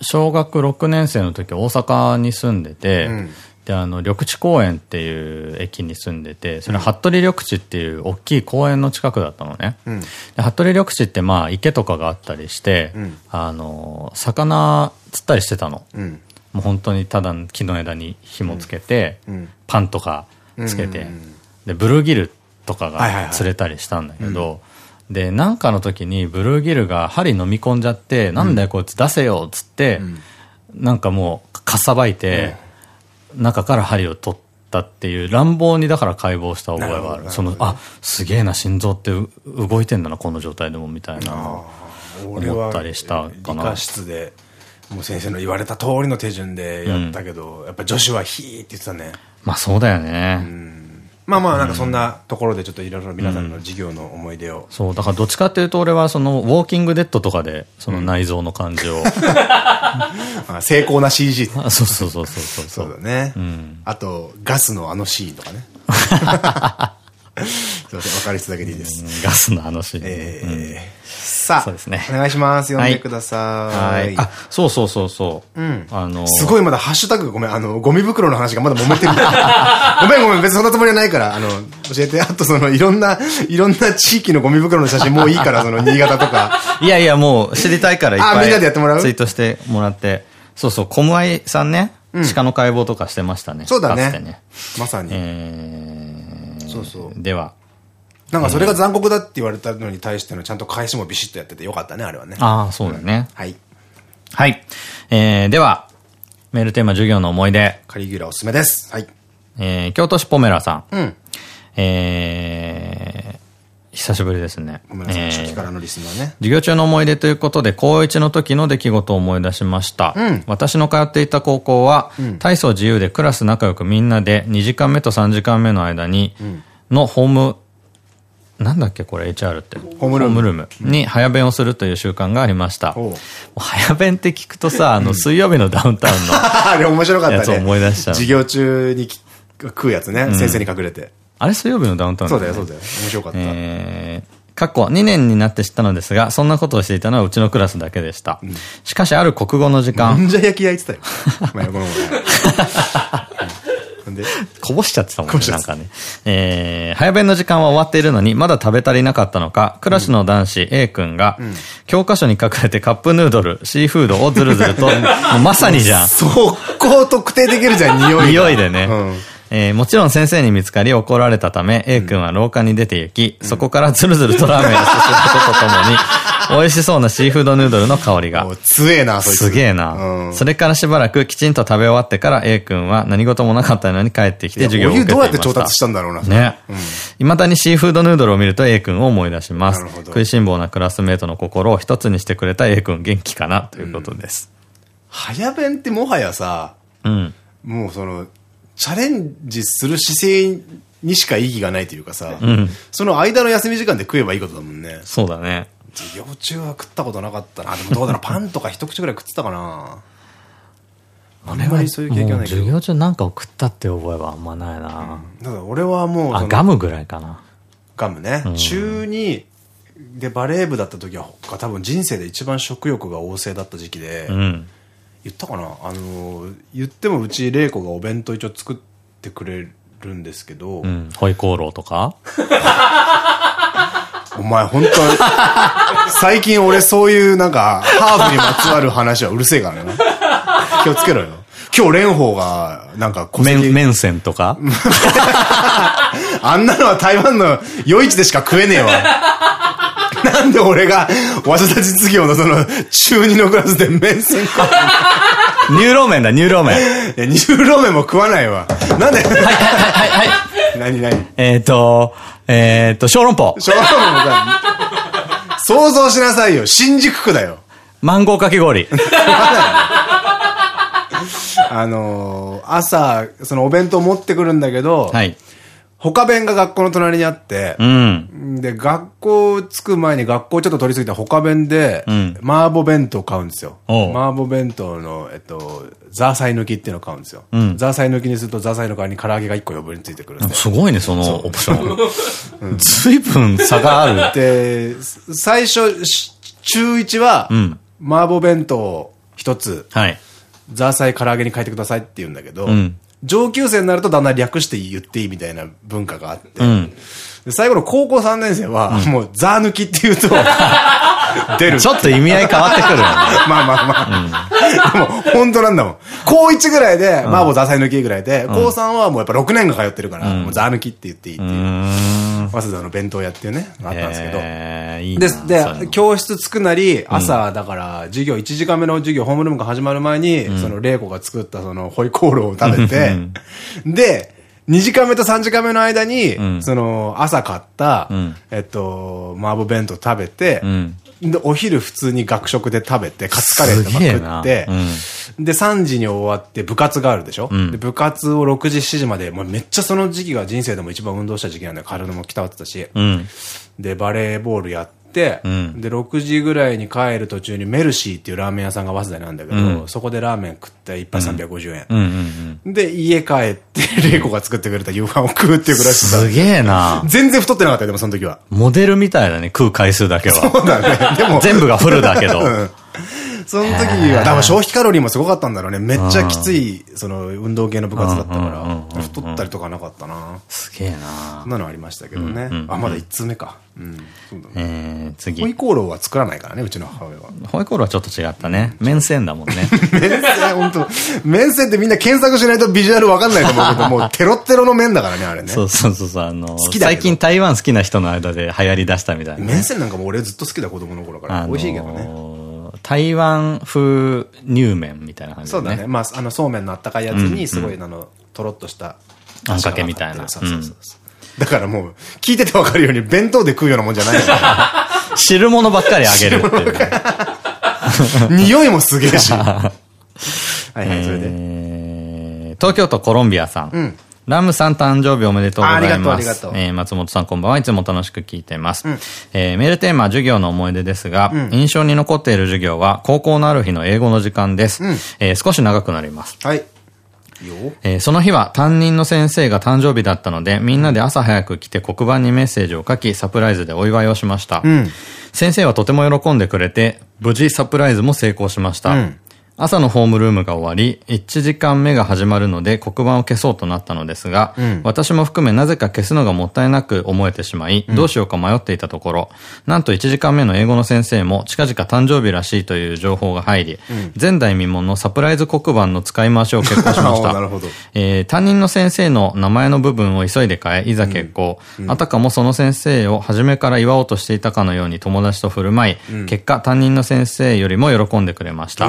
小学6年生の時大阪に住んでて、うん、で、あの、緑地公園っていう駅に住んでて、それ服部緑地っていう大きい公園の近くだったのね。うん、で服部緑地ってまあ池とかがあったりして、あの、魚釣ったりしてたの。もう本当にただ木の枝に紐つけて、パンとかつけて、で、ブルーギルとかが釣れたりしたんだけど、で、なんかの時にブルーギルが針飲み込んじゃって、なんだよこいつ出せよっつって、なんかもうかっさばいて、中から針を取ったっていう乱暴にだから解剖した覚えがある。その、あ、すげえな心臓って動いてんだな、この状態でもみたいな。思ったりしたかな。理科室でもう先生の言われた通りの手順でやったけど、うん、やっぱ女子はヒーって言ってたね。まあそうだよね。まあまあなんかそんなところでちょっといろいろ皆さんの授業の思い出を、うん、そう、だからどっちかっていうと俺はそのウォーキングデッドとかでその内臓の感じを。[LAUGHS] うん、成功な CG。そうそうそうそうそう。そうだね。うん、あと、ガスのあのシーンとかね。[LAUGHS] すいません、分かる人だけでいいです。ガスのあのシーン。ええーさあ、そうですね。お願いします。読んでください。あ、そうそうそうそう。うん。あのすごいまだハッシュタグごめん、あの、ゴミ袋の話がまだ揉めてる。[LAUGHS] ごめんごめん、別にそんなつもりはないから、あの、教えて。あとその、いろんな、いろんな地域のゴミ袋の写真もういいから、[LAUGHS] その、新潟とか。いやいや、もう知りたいからいっぱい。あ、みんなでやってもらう？ツイートしてもらって。そうそう、コムアイさんね。鹿の解剖とかしてましたね。そうだね。まさに。そうそう。では。なんかそれが残酷だって言われたのに対してのちゃんと返しもビシッとやっててよかったね、あれはね。ああ、そうだね。はい。はい。えー、では、メールテーマ、授業の思い出。カリギュラおすすめです。はい。えー、京都市ポメラさん。うん。えー、久しぶりですね。ごめんなさい、えー、初期からのリスナーね。授業中の思い出ということで、高1の時の出来事を思い出しました。うん、私の通っていた高校は、うん、体操自由でクラス仲良くみんなで2時間目と3時間目の間に、のホームなんだっけこれ HR って。ホームルーム。ームに早弁をするという習慣がありました。早弁って聞くとさ、あの、水曜日のダウンタウンの。[LAUGHS] あれ面白かったね。やつ思い出した。授業中に食うやつね。先生に隠れて。あれ水曜日のダウンタウンそうだよ、そうだよ。面白かった。えー、過去2年になって知ったのですが、そんなことをしていたのはうちのクラスだけでした。しかし、ある国語の時間。もんじゃ焼き焼いてたよ。[LAUGHS] まあ、ごめんごめん。で？こぼしちゃってたもんね、なんかね。えー、早弁の時間は終わっているのに、まだ食べ足りなかったのか、クラスの男子 A 君が、教科書に書かれてカップヌードル、シーフードをずるずると、[LAUGHS] まさにじゃん。そこを特定できるじゃん、匂い。匂いでね。うんえー、もちろん先生に見つかり怒られたため、A 君は廊下に出て行き、うん、そこからズルズルとラーメンをすすることとともに、[LAUGHS] 美味しそうなシーフードヌードルの香りが。強えな、そ。すげえな。うん、それからしばらくきちんと食べ終わってから A 君は何事もなかったのに帰ってきて授業を受けていました。どうやって調達したんだろうな。ね。い、ま、だにシーフードヌードルを見ると A 君を思い出します。食いしん坊なクラスメートの心を一つにしてくれた A 君元気かなということです。うん、早弁ってもはやさ、うん、もうその、チャレンジする姿勢にしか意義がないというかさ、うん、その間の休み時間で食えばいいことだもんね。そうだね。授業中は食ったことなかったな。でもどうだろう、パンとか一口ぐらい食ってたかな。[LAUGHS] あんまりそういう経験はないけど。授業中なんかを食ったって覚えはあんまないな。うん、だから俺はもう。あ、ガムぐらいかな。ガムね。うん、中2でバレー部だった時は多分人生で一番食欲が旺盛だった時期で、うん言ったかな？あの、言ってもうち、玲子がお弁当一応作ってくれるんですけど。うん。ホイコーローとか？[LAUGHS] お前本当最近俺そういうなんか、ハーブにまつわる話はうるせえからね。気をつけろよ。今日蓮舫が、なんか小麺、麺線とか？[LAUGHS] あんなのは台湾の夜市でしか食えねえわ。[LAUGHS] なんで俺が、早稲田実業のその、中二のクラスで麺線か。[LAUGHS] ニューローメンだ、ニューローメン。いや、ニューローメンも食わないわ。なんで？はいはいはいはいはい。何何？えっと、えっと、小籠包。小籠包もさ、想像しなさいよ。新宿区だよ。マンゴーかき氷。あのー、朝、そのお弁当持ってくるんだけど、はい。他弁が学校の隣にあって、うん、で、学校着く前に学校ちょっと取り過ぎた他弁で、うん、麻婆弁当買うんですよ。麻婆弁当の、えっと、ザーサイ抜きっていうのを買うんですよ。うん、ザーサイ抜きにするとザーサイの代わりに唐揚げが1個余分についてくる [LAUGHS] すごいね、そのオプション。[LAUGHS] 随分差がある。で、最初、中1は、麻婆弁当1つ、はい、ザーサイ唐揚げに変えてくださいって言うんだけど、うん上級生になるとだんだん略して言っていいみたいな文化があって、うん、最後の高校3年生は、もうザー抜きって言うと、出る。ちょっと意味合い変わってくる、ね。[LAUGHS] まあまあまあ。でも、本当なんだもん。高1ぐらいで、まあもうザーサイ抜きぐらいで、高3はもうやっぱ6年が通ってるから、もうザー抜きって言っていいっていう。早稲田の弁当屋っていうね、あったんですけど。で、で、教室着くなり、朝、だから、授業、1時間目の授業、ホームルームが始まる前に、その、玲子が作ったその、ホイコーローを食べて、[LAUGHS] で、2時間目と3時間目の間に、うん、その、朝買った、うん、えっと、麻婆弁当食べて、うん、で、お昼普通に学食で食べて、カツカレーとか食って、で、3時に終わって部活があるでしょ、で部活を6時、7時まで、もうめっちゃその時期が人生でも一番運動した時期なんだよ。体も鍛わってたし。で、バレーボールやって、うん、で、6時ぐらいに帰る途中にメルシーっていうラーメン屋さんが早稲田なんだけど、うん、そこでラーメン食って一杯350円。で、家帰って、[LAUGHS] 玲子が作ってくれた夕飯を食うっていう暮らしすげえな全然太ってなかったよ、でもその時は。モデルみたいだね、食う回数だけは。そうだね。でも。全部がフルだけど。その時は、多分消費カロリーもすごかったんだろうね。めっちゃきつい、その、運動系の部活だったから、太ったりとかなかったな。すげえなそんなのありましたけどね。あ、まだ1通目か。うん。そうだね。え次。ホイコーローは作らないからね、うちの母親は。ホイコーローはちょっと違ったね。麺線だもんね。[LAUGHS] 麺線、本当麺線ってみんな検索しないとビジュアルわかんないと思うけど、[LAUGHS] もうテロッテロの麺だからね、あれね。そうそうそう、あの、最近台湾好きな人の間で流行り出したみたいな。麺線なんかも俺ずっと好きだ、子供の頃から。美味しいけどね。台湾風乳麺みたいな感じそうだね。まあ、あの、そうめんのあったかいやつに、すごい、あの、とろっとした。あんかけみたいな。そうそうそう。だからもう、聞いててわかるように、弁当で食うようなもんじゃない [LAUGHS] 汁物ばっかりあげるっていう、ね。[LAUGHS] 匂いもすげえし。[LAUGHS] はいはい、それで。東京都コロンビアさん。うんラムさん誕生日おめでとうございます。ありがとう、ありがとう。えー、松本さんこんばんはいつも楽しく聞いてます。うん、えー、メールテーマ授業の思い出ですが、うん、印象に残っている授業は高校のある日の英語の時間です。うん、えー、少し長くなります。はい。えー、その日は担任の先生が誕生日だったので、みんなで朝早く来て黒板にメッセージを書き、サプライズでお祝いをしました。うん、先生はとても喜んでくれて、無事サプライズも成功しました。うん朝のホームルームが終わり、1時間目が始まるので黒板を消そうとなったのですが、うん、私も含めなぜか消すのがもったいなく思えてしまい、どうしようか迷っていたところ、うん、なんと1時間目の英語の先生も近々誕生日らしいという情報が入り、うん、前代未聞のサプライズ黒板の使い回しを決行しました。[LAUGHS] えー、担任の先生の名前の部分を急いで変え、いざ結構、あたかもその先生を初めから祝おうとしていたかのように友達と振る舞い、結果担任の先生よりも喜んでくれました。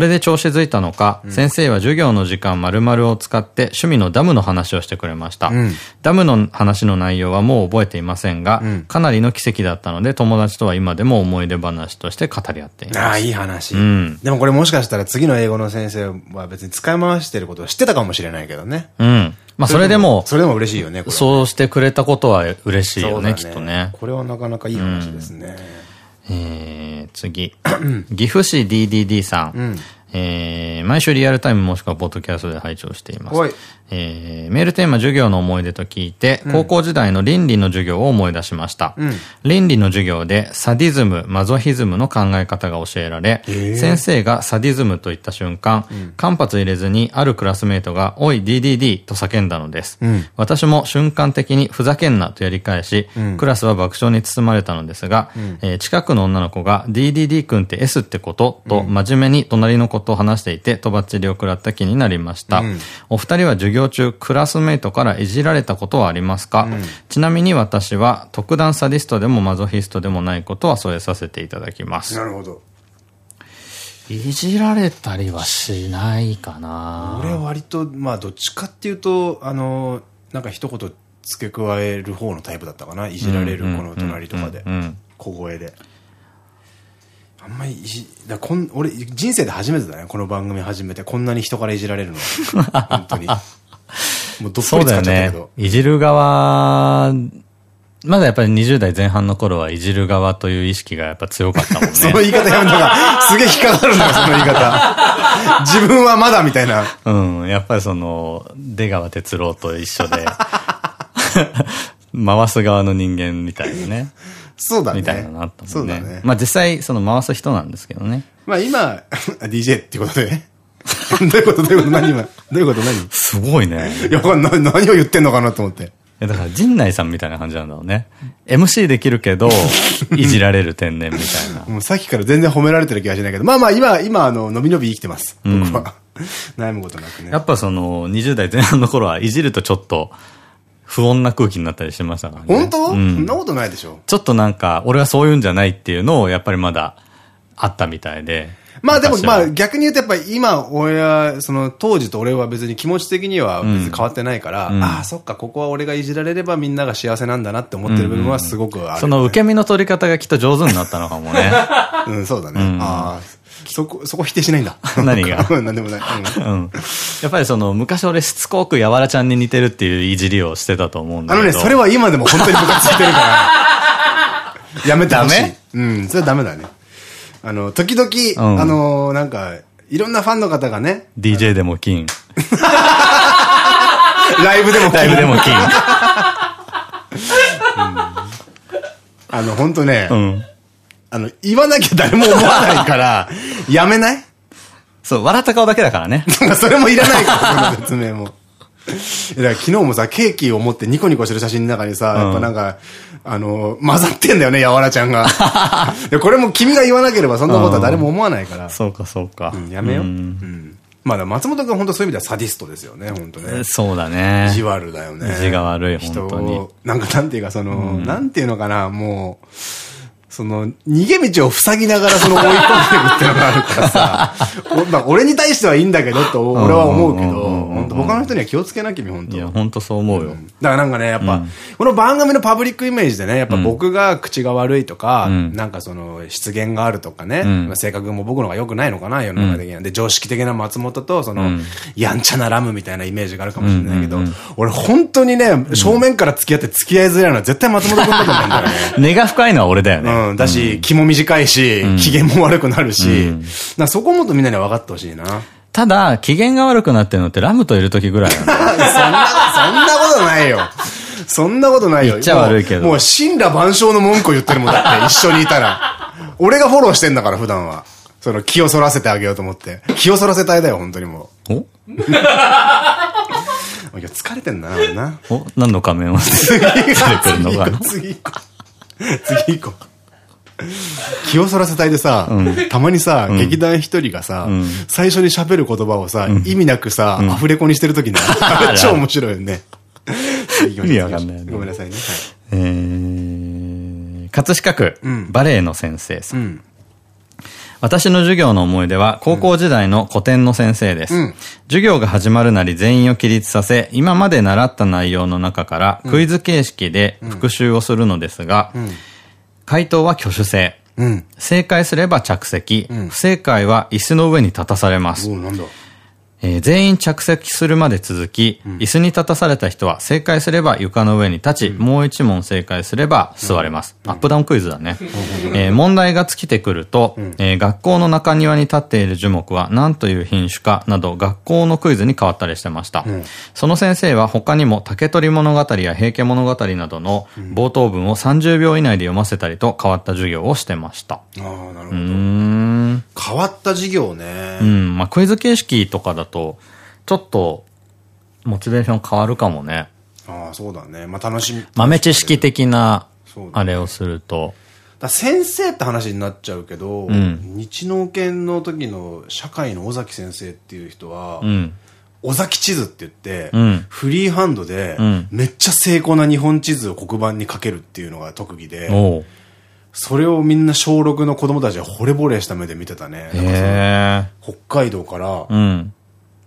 これで調子づいたのか、うん、先生は授業の時間丸々を使って趣味のダムの話をしてくれました。うん、ダムの話の内容はもう覚えていませんが、うん、かなりの奇跡だったので、友達とは今でも思い出話として語り合っています。ああ、いい話。でもこれもしかしたら次の英語の先生は別に使い回してることを知ってたかもしれないけどね。うん。まあそれでも、それでも嬉しいよね、ねそうしてくれたことは嬉しいよね、ねきっとね。これはなかなかいい話ですね。えー、次。[CLEARS THROAT] 岐阜市 DDD さん。うんえー、毎週リアルタイムもしくはポッドキャストで拝聴しています。えー、メールテーマ授業の思い出と聞いて、高校時代の倫理の授業を思い出しました。うん、倫理の授業でサディズム、マゾヒズムの考え方が教えられ、先生がサディズムと言った瞬間、うん、間髪入れずにあるクラスメートが、おい DDD と叫んだのです。うん、私も瞬間的にふざけんなとやり返し、クラスは爆笑に包まれたのですが、えー、近くの女の子が DDD 君って S ってことと真面目に隣の子と話していて、とばっちりを食らった気になりました。お二人は授業業中クラスメイトからいじられたことはありますか、うん、ちなみに私は特段サディストでもマゾヒストでもないことは添えさせていただきます。なるほど。いじられたりはしないかな俺は割と、まあどっちかっていうと、あの、なんか一言付け加える方のタイプだったかな？いじられるこの隣とかで。小声で。あんまりいじ、だこん、俺、人生で初めてだね。この番組始めて、こんなに人からいじられるの。[LAUGHS] 本当に。もうどっぷり使っちゃったけど。ね、いじる側、まだやっぱり20代前半の頃はいじる側という意識がやっぱ強かったもんね。[LAUGHS] その言い方やめたら、すげえ引っかかるんだよ、その言い方。[LAUGHS] 自分はまだみたいな。うん、やっぱりその、出川哲郎と一緒で、[LAUGHS] 回す側の人間みたいなね。そうだね。みたいなのあったもんね。そうだね。まあ実際、その回す人なんですけどね。まあ今、DJ っていうことで。[LAUGHS] どういうことどういうこと何今？どういうこと何？すごいね。いや、な何を言ってんのかなと思って。だから、陣内さんみたいな感じなんだろうね。MC できるけど、[LAUGHS] いじられる天然みたいな。もうさっきから全然褒められてる気がしないけど、まあまあ今、今、あの、伸び伸び生きてます。僕は。悩むことなくね。やっぱその、20代前半の頃はいじるとちょっと、不穏な空気になったりしましたからね。本当？うん、そんなことないでしょ。ちょっとなんか、俺はそういうんじゃないっていうのを、やっぱりまだ、あったみたいで。まあでもまあ逆に言うとやっぱり今俺はその当時と俺は別に気持ち的には別に変わってないから、うん、ああそっかここは俺がいじられればみんなが幸せなんだなって思ってる部分はすごくある、ね、その受け身の取り方がきっと上手になったのかもね。[LAUGHS] うん、そうだね。うん、ああ。そこ、そこ否定しないんだ。[LAUGHS] 何が？[LAUGHS] 何でもない。うん。やっぱりその、昔俺しつこくやわらちゃんに似てるっていういじりをしてたと思うんだけど。あのね、それは今でも本当にムカついてるから。やめてほしい。ダメ？うん、それはダメだね。あの、時々、うん、あの、なんか、いろんなファンの方がね。DJ でも金。[LAUGHS] ライブでも金。ライブでも金。あの、本当ね、うん、あの、言わなきゃ誰も思わないから、[LAUGHS] やめない？そう、笑った顔だけだからね。[LAUGHS] それもいらないから、その説明も。だから昨日もさ、ケーキを持ってニコニコしてる写真の中にさ、やっぱなんか、あの、混ざってんだよね、やわらちゃんが。[LAUGHS] で、これも君が言わなければそんなことは誰も思わないから。そうか、そうか。やめよう。うんまあ、松本君本当そういう意味ではサディストですよね、本当ね。そうだね。意地悪だよね。意地が悪い、本当に。なんかなんていうか、その、なんていうのかな、もう、その、逃げ道を塞ぎながらその追い込んでいくってのがあるからさ、[LAUGHS] まあ俺に対してはいいんだけどと俺は思うけど、他の人には気をつけなきゃ、本当。いや、本当そう思うよ。だからなんかね、やっぱ、この番組のパブリックイメージでね、やっぱ僕が口が悪いとか、なんかその、失言があるとかね、性格も僕の方が良くないのかな、世の中的には。で、常識的な松本と、その、やんちゃなラムみたいなイメージがあるかもしれないけど、俺本当にね、正面から付き合って付き合いづらいのは絶対松本君だと思うんだよね。[LAUGHS] 根が深いのは俺だよね。うん、だし、気も短いし、機嫌も悪くなるし、そこもっとみんなに分かってほしいな。ただ、機嫌が悪くなってるのってラムといる時ぐらい [LAUGHS] そんな、そんなことないよ。そんなことないよ。言っちゃ悪いけど。もう、神羅万象の文句言ってるもんだって、一緒にいたら。俺がフォローしてんだから、普段は。その、気をそらせてあげようと思って。気をそらせたいだよ、本当にもお？[LAUGHS] う。いや、疲れてんだな、俺な。お？何の仮面を？出てくるのかな？次行こう。次行こう。[LAUGHS] 気をそらせたいでさ、たまにさ、劇団一人がさ、最初に喋る言葉をさ、意味なくさ、アフレコにしてるときに、[LAUGHS] 超面白いよね。[LAUGHS] 意味わかんないごめんなさいね。えー、葛飾区、バレエの先生さん。私の授業の思い出は、高校時代の古典の先生です。授業が始まるなり全員を起立させ、今まで習った内容の中からクイズ形式で復習をするのですが、回答は挙手制。正解すれば着席、不正解は椅子の上に立たされます。おなんだ。えー全員着席するまで続き、椅子に立たされた人は正解すれば床の上に立ち、もう一問正解すれば座れます。アップダウンクイズだね。えー問題が尽きてくると、えー学校の中庭に立っている樹木は何という品種かなど学校のクイズに変わったりしてました。その先生は他にも竹取物語や平家物語などの冒頭文を30秒以内で読ませたりと変わった授業をしてました。ああ、なるほど。変わった授業ね。うん。まあ、クイズ形式とかだと、ちょっと、モチベーション変わるかもね。ああ、そうだね。まあ楽しみ。豆知識的なあれをすると。だ先生って話になっちゃうけど、ん日農研の時の社会の尾崎先生っていう人は、うん。尾崎地図って言って、うんフリーハンドで、んめっちゃ精巧な日本地図を黒板にかけるっていうのが特技で。それをみんな小6の子供たちは惚れ惚れした目で見てたね。北海道から、うん。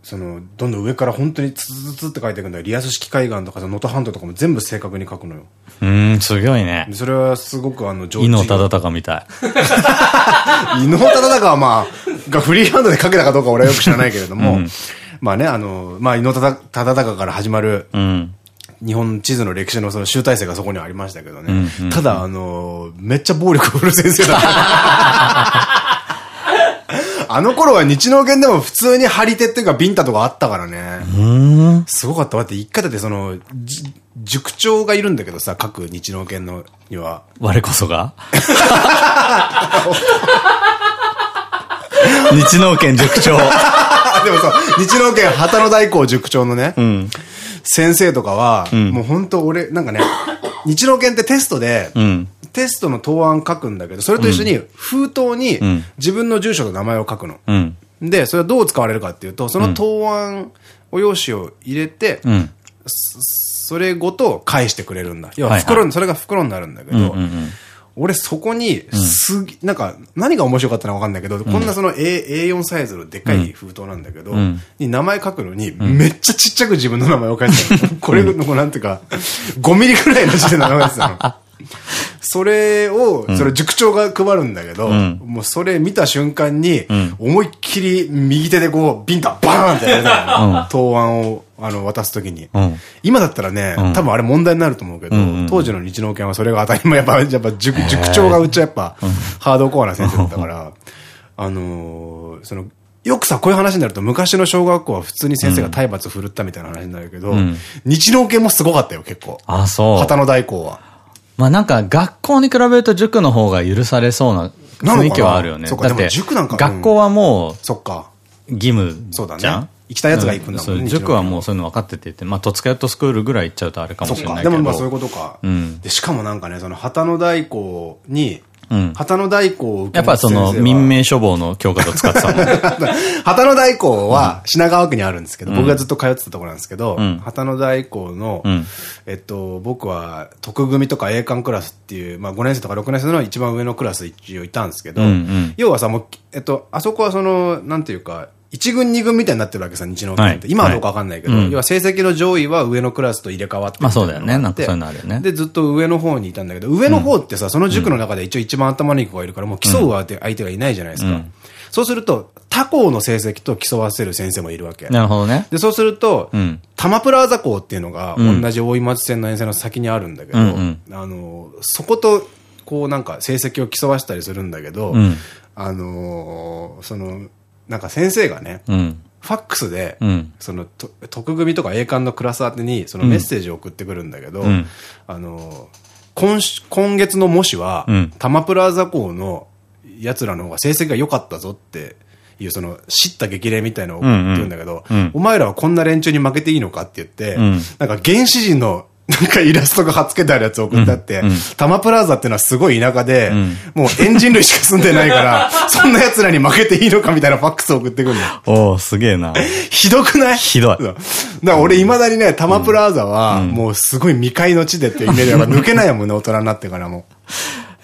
その、どんどん上から本当にツツツツって書いていくんだよ。リアス式海岸とかさ、能登半島とかも全部正確に書くのよ。うーん、すごいねで。それはすごくあの、上伊能忠敬みたい。[LAUGHS] 伊能忠敬はまあ、がフリーハンドで書けたかどうか俺はよく知らないけれども、まあね、あの、まあ伊能忠敬から始まるうん。日本地図の歴史のその集大成がそこにありましたけどね。ただ、あの、めっちゃ暴力を振る先生だった。あの頃は日農研でも普通に張り手っていうかビンタとかあったからね。すごかった。だって一回だってその、じ塾長がいるんだけどさ、各日農研のには。我こそが？[LAUGHS] 日農研塾長。[LAUGHS] でもそう、日農研旗の大工塾長のね、うん。先生とかは、もう本当俺、なんかね、日農研ってテストで、うん。テストの答案書くんだけど、それと一緒に封筒にん自分の住所と名前を書くの。うん。で、それはどう使われるかっていうと、その答案お用紙を入れて、うん。それごと返してくれるんだ。要ははいはいそれが袋になるんだけど、うんうん俺そこに、すぎ、なんか、何が面白かったのかわかんないけど、こんなその A、A4 サイズのでっかい封筒なんだけど、んに名前書くのに、めっちゃちっちゃく自分の名前を書いてたの。[LAUGHS] これの、なんていうか、5ミリくらいの字で名前を書いてたの。それを、それ塾長が配るんだけど、もうそれ見た瞬間に、思いっきり右手でこう、ビンタバーンってやるの。答案を、あの、渡すときに。うん。今だったらね、多分あれ問題になると思うけど、当時の日農研はそれが当たり前、[LAUGHS] やっぱ、やっぱ塾、塾長がうちはやっぱ、ハードコアな先生だったから、あのーその、よくさ、こういう話になると、昔の小学校は普通に先生が体罰振るったみたいな話になるけど、日農研もすごかったよ、結構。あ、そう。旗の大工は。まあなんか学校に比べると塾の方が許されそうな雰囲気はあるよね。なのかなそうかでも塾なんか学校はもそっか。う義務そうだねじゃん行きたい奴が行くんだもんね塾はもうそういうの分かってて言って、まあ、戸塚ヨットスクールぐらい行っちゃうとあれか。もしれないけど。でもまあそういうことか。んで、しかもなんかね、その旗の大工に、旗の代行をやっぱその民命処方の教科書使ってたもん [LAUGHS] 旗の代行は品川区にあるんですけど、僕がずっと通ってたところなんですけど、旗の代行の、えっと、僕は特組とか栄冠クラスっていう、まあ5年生とか6年生の一番上のクラス一応いたんですけど、要はさ、もう、えっと、あそこはその、なんていうか、一軍二軍みたいになってるわけさ、日農研って。今はどうかわかんないけど、要は成績の上位は上のクラスと入れ替わってまあそうだよね。なんかそういうのあるよね。で、ずっと上の方にいたんだけど、上の方ってさ、その塾の中で一応一番頭のいい子がいるから、もう競う相手がいないじゃないですか。そうすると、他校の成績と競わせる先生もいるわけ。なるほどね。で、そうすると、玉プラザ校っていうのが、同じ大井町線の沿線の先にあるんだけど、あの、そこと、こうなんか成績を競わしたりするんだけど、あの、その、なんか先生がね、ファックスで、うん、その、特組とか栄冠のクラス宛てに、そのメッセージを送ってくるんだけど、うん、あの、今、今月の模試は、うん、タマプラザ校の奴らの方が成績が良かったぞっていう、その、知った激励みたいなのを送ってるんだけど、お前らはこんな連中に負けていいのかって言って、なんか原始人のなんかイラストが貼っ付けてあるやつ送ってあって、タマプラザっていうのはすごい田舎で、もうエンジン類しか住んでないから、[LAUGHS] そんな奴らに負けていいのかみたいなファックス送ってくるの。おおすげえな。ひどくない？ひどい。だから俺未だにね、タマプラザは、もうすごい未開の地でっていうイメージが抜けないもんね、大人になってからも。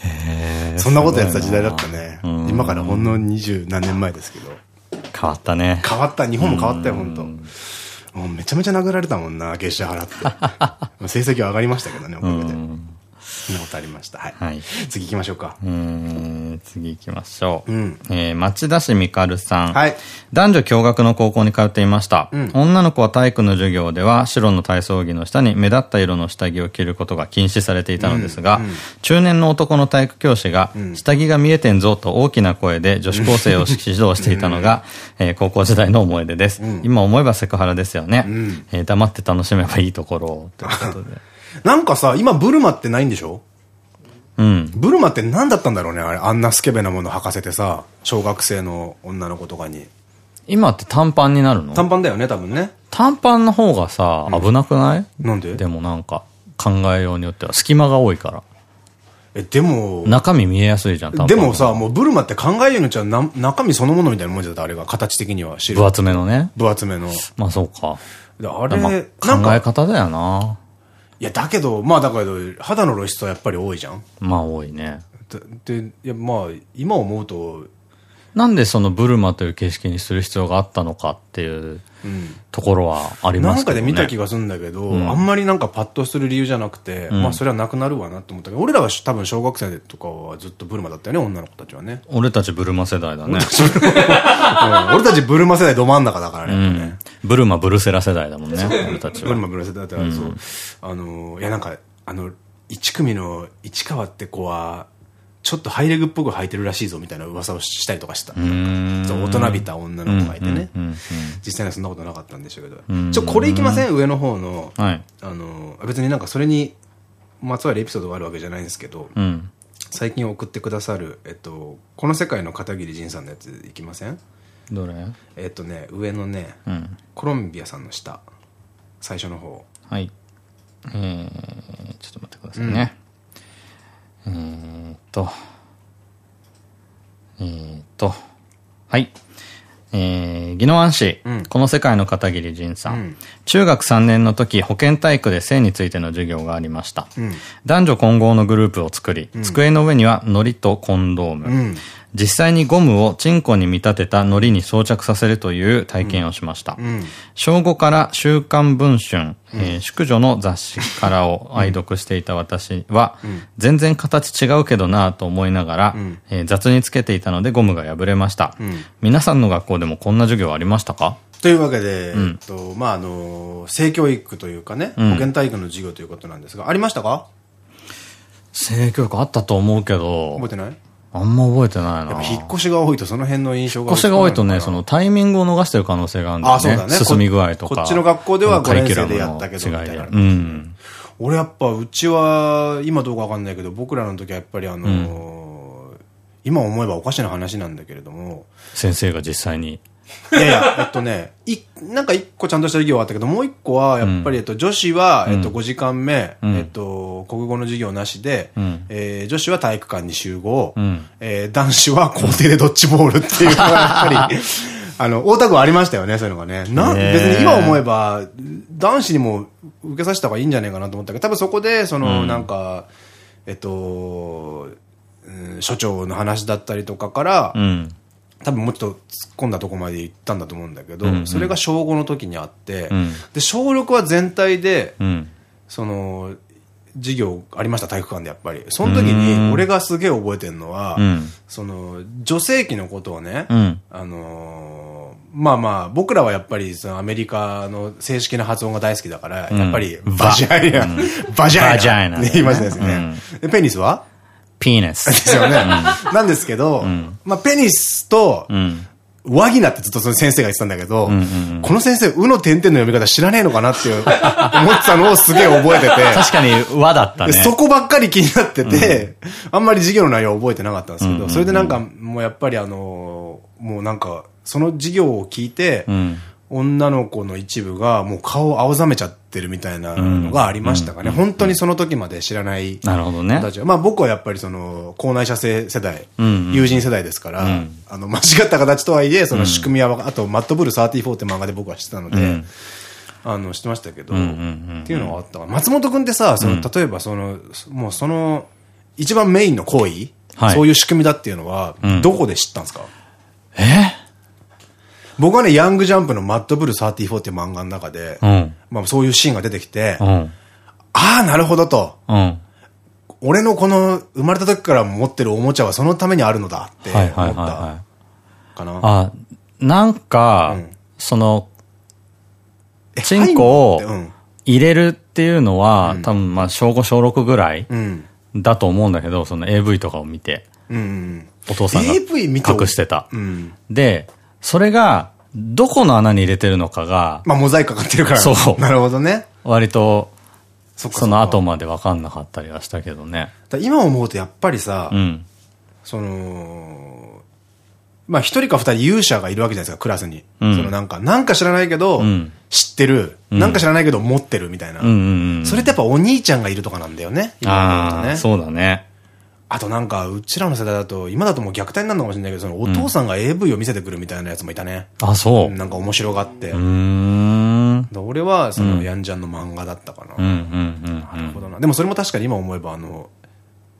へそんなことやってた時代だったね。今からほんの二十何年前ですけど。変わったね。変わった。日本も変わったよ、本当もうめちゃめちゃ殴られたもんな、月謝払って。[LAUGHS] 成績は上がりましたけどね、おかげで。そんなことありました。はい。はい、次行きましょうか。うん、次行きましょう。うん、えー、町田市みかるさん。はい。男女共学の高校に通っていました。うん、女の子は体育の授業では白の体操着の下に目立った色の下着を着ることが禁止されていたのですが、うんうん、中年の男の体育教師が、下着が見えてんぞと大きな声で女子高生を指導していたのが、[LAUGHS] えー、高校時代の思い出です。今思えばセクハラですよね。えー、黙って楽しめばいいところを。ということで。[LAUGHS] なんかさ、今ブルマってないんでしょ？うん。ブルマって何だったんだろうねあれ、あんなスケベなもの履かせてさ、小学生の女の子とかに。今って短パンになるの？短パンだよね、多分ね。短パンの方がさ、危なくない、うん、なんで？でもなんか、考えようによっては隙間が多いから。え、でも。中身見えやすいじゃん、でもさ、もうブルマって考えようによっちゃな中身そのものみたいなもんじゃった、あれが。形的には。分厚めのね。分厚めの。まあそうか。あれ、まあ、考え方だよな。いや、だけど、まあだけど、肌の露出はやっぱり多いじゃんまあ多いね。で、いや、まあ、今思うと、なんでそのブルマという形式にする必要があったのかっていうところはありますね、なんかで見た気がするんだけど、うん、あんまりなんかパッとする理由じゃなくて、うん、まあそれはなくなるわなって思ったけど、俺らは多分小学生とかはずっとブルマだったよね、女の子たちはね。俺たちブルマ世代だね。[LAUGHS] 俺たちブルマ世代ど真ん中だからね。うん、ブルマブルセラ世代だもんね、俺たちは。ブルマブルセラ世代だそう。あの、いやなんか、あの、一組の市川って子は、ちょっとハイレグっぽく履いてるらしいぞみたいな噂をしたりとかした。大人びた女の子がいてね。実際にはそんなことなかったんでしょうけど。ちょ、これいきません？上の方の。はい、あの、別になんかそれにまつわるエピソードがあるわけじゃないんですけど、うん、最近送ってくださる、えっと、この世界の片桐仁さんのやついきません？どれ？えっとね、上のね、うん、コロンビアさんの下。最初の方。はい。えー、ちょっと待ってくださいね。うんえー、っと、えー、っと、はい。えー、宜野湾市、うん、この世界の片桐仁さん。うん、中学3年の時、保健体育で性についての授業がありました。うん、男女混合のグループを作り、机の上には糊とコンドーム。実際にゴムをチンコに見立てた糊に装着させるという体験をしました。小5から週刊文春、えー、淑女の雑誌からを愛読していた私は、全然形違うけどなぁと思いながら、えー、雑につけていたのでゴムが破れました。皆さんの学校でもこんな授業ありましたか？というわけで、えっと、まあ、あの、性教育というかね、保健体育の授業ということなんですが、ありましたか？性教育あったと思うけど。覚えてない？あんま覚えてないな。引っ越しが多いとその辺の印象が。引っ越しが多いとね、そのタイミングを逃してる可能性があるんだよね。あ、そうだね。進み具合とか。こっちの学校では5年生でやったけど、みたいな。うん。俺やっぱ、うちは、今どうかわかんないけど、僕らの時はやっぱりあの、今思えばおかしな話なんだけれども。先生が実際に。いやいや、えっとね、い、なんか一個ちゃんとした授業があったけど、もう一個は、やっぱり、えっと、女子は、えっと、5時間目、えっと、国語の授業なしで、え女子は体育館に集合、え男子は校庭でドッジボールっていうのが、やっぱり、[LAUGHS] あの、大田区ありましたよね、そういうのがね。な、別に今思えば、男子にも受けさせた方がいいんじゃないかなと思ったけど、多分そこで、その、なんか、えっと、所長の話だったりとかから、多分もうちょっと突っ込んだとこまで行ったんだと思うんだけど、うんうん、それが小5の時にあって、うん、で、小6は全体で、うん、その、授業ありました、体育館でやっぱり。その時に、俺がすげえ覚えてるのは、うん、その、女性器のことをね、あのー、まあまあ、僕らはやっぱり、そのアメリカの正式な発音が大好きだから、やっぱり、バジャイナ、バジャイナって言いますね。ペニスは？ピーナス。ですよね。なんですけど、まあ、ペニスと、ワギナってずっとその先生が言ってたんだけど、この先生、うの点々の読み方知らねえのかなっていう [LAUGHS] 思ってたのをすげえ覚えてて。確かに和だったね。そこばっかり気になってて、あんまり授業の内容覚えてなかったんですけど、それでなんかもうやっぱりあの、もうなんか、その授業を聞いて、女の子の一部がもう顔を青ざめちゃってるみたいなのがありましたかね。本当にその時まで知らないなるほどね。まあ僕はやっぱりその、校内社生世代、友人世代ですから、あの、間違った形とはいえ、その仕組みは、あと、マットブル34って漫画で僕は知ってたので、あの、知ってましたけど、っていうのはあった。か松本君ってさ、その、例えばその、もうその、一番メインの行為、そういう仕組みだっていうのは、どこで知ったんですか？え？僕はね、ヤングジャンプのマッドブル34っていう漫画の中で、うん、まあそういうシーンが出てきて、うん、ああ、なるほどと。うん、俺のこの生まれた時から持ってるおもちゃはそのためにあるのだって思ったかな。あ、なんか、その、チンコを入れるっていうのは、多分まあ小5小6ぐらいだと思うんだけど、その AV とかを見て。お父さんが隠してた。で、それが、どこの穴に入れてるのかが。まあ、モザイクかかってるから。そう。なるほどね。割と、その後まで分かんなかったりはしたけどね。今思うとやっぱりさ、うん、その、まあ一人か二人勇者がいるわけじゃないですか、クラスに。うん、そのなんか、なんか知らないけど、うん、知ってる、なんか知らないけど持ってるみたいな。それってやっぱお兄ちゃんがいるとかなんだよね。ああ、ね、そうだね。あとなんか、うちらの世代だと、今だともう虐待になるのかもしれないけど、そのお父さんが AV を見せてくるみたいなやつもいたね。あ、そう。なんか面白がって。うん。俺は、その、ヤンジャンの漫画だったかな。うんうんうん。なるほどな。でもそれも確かに今思えば、あの、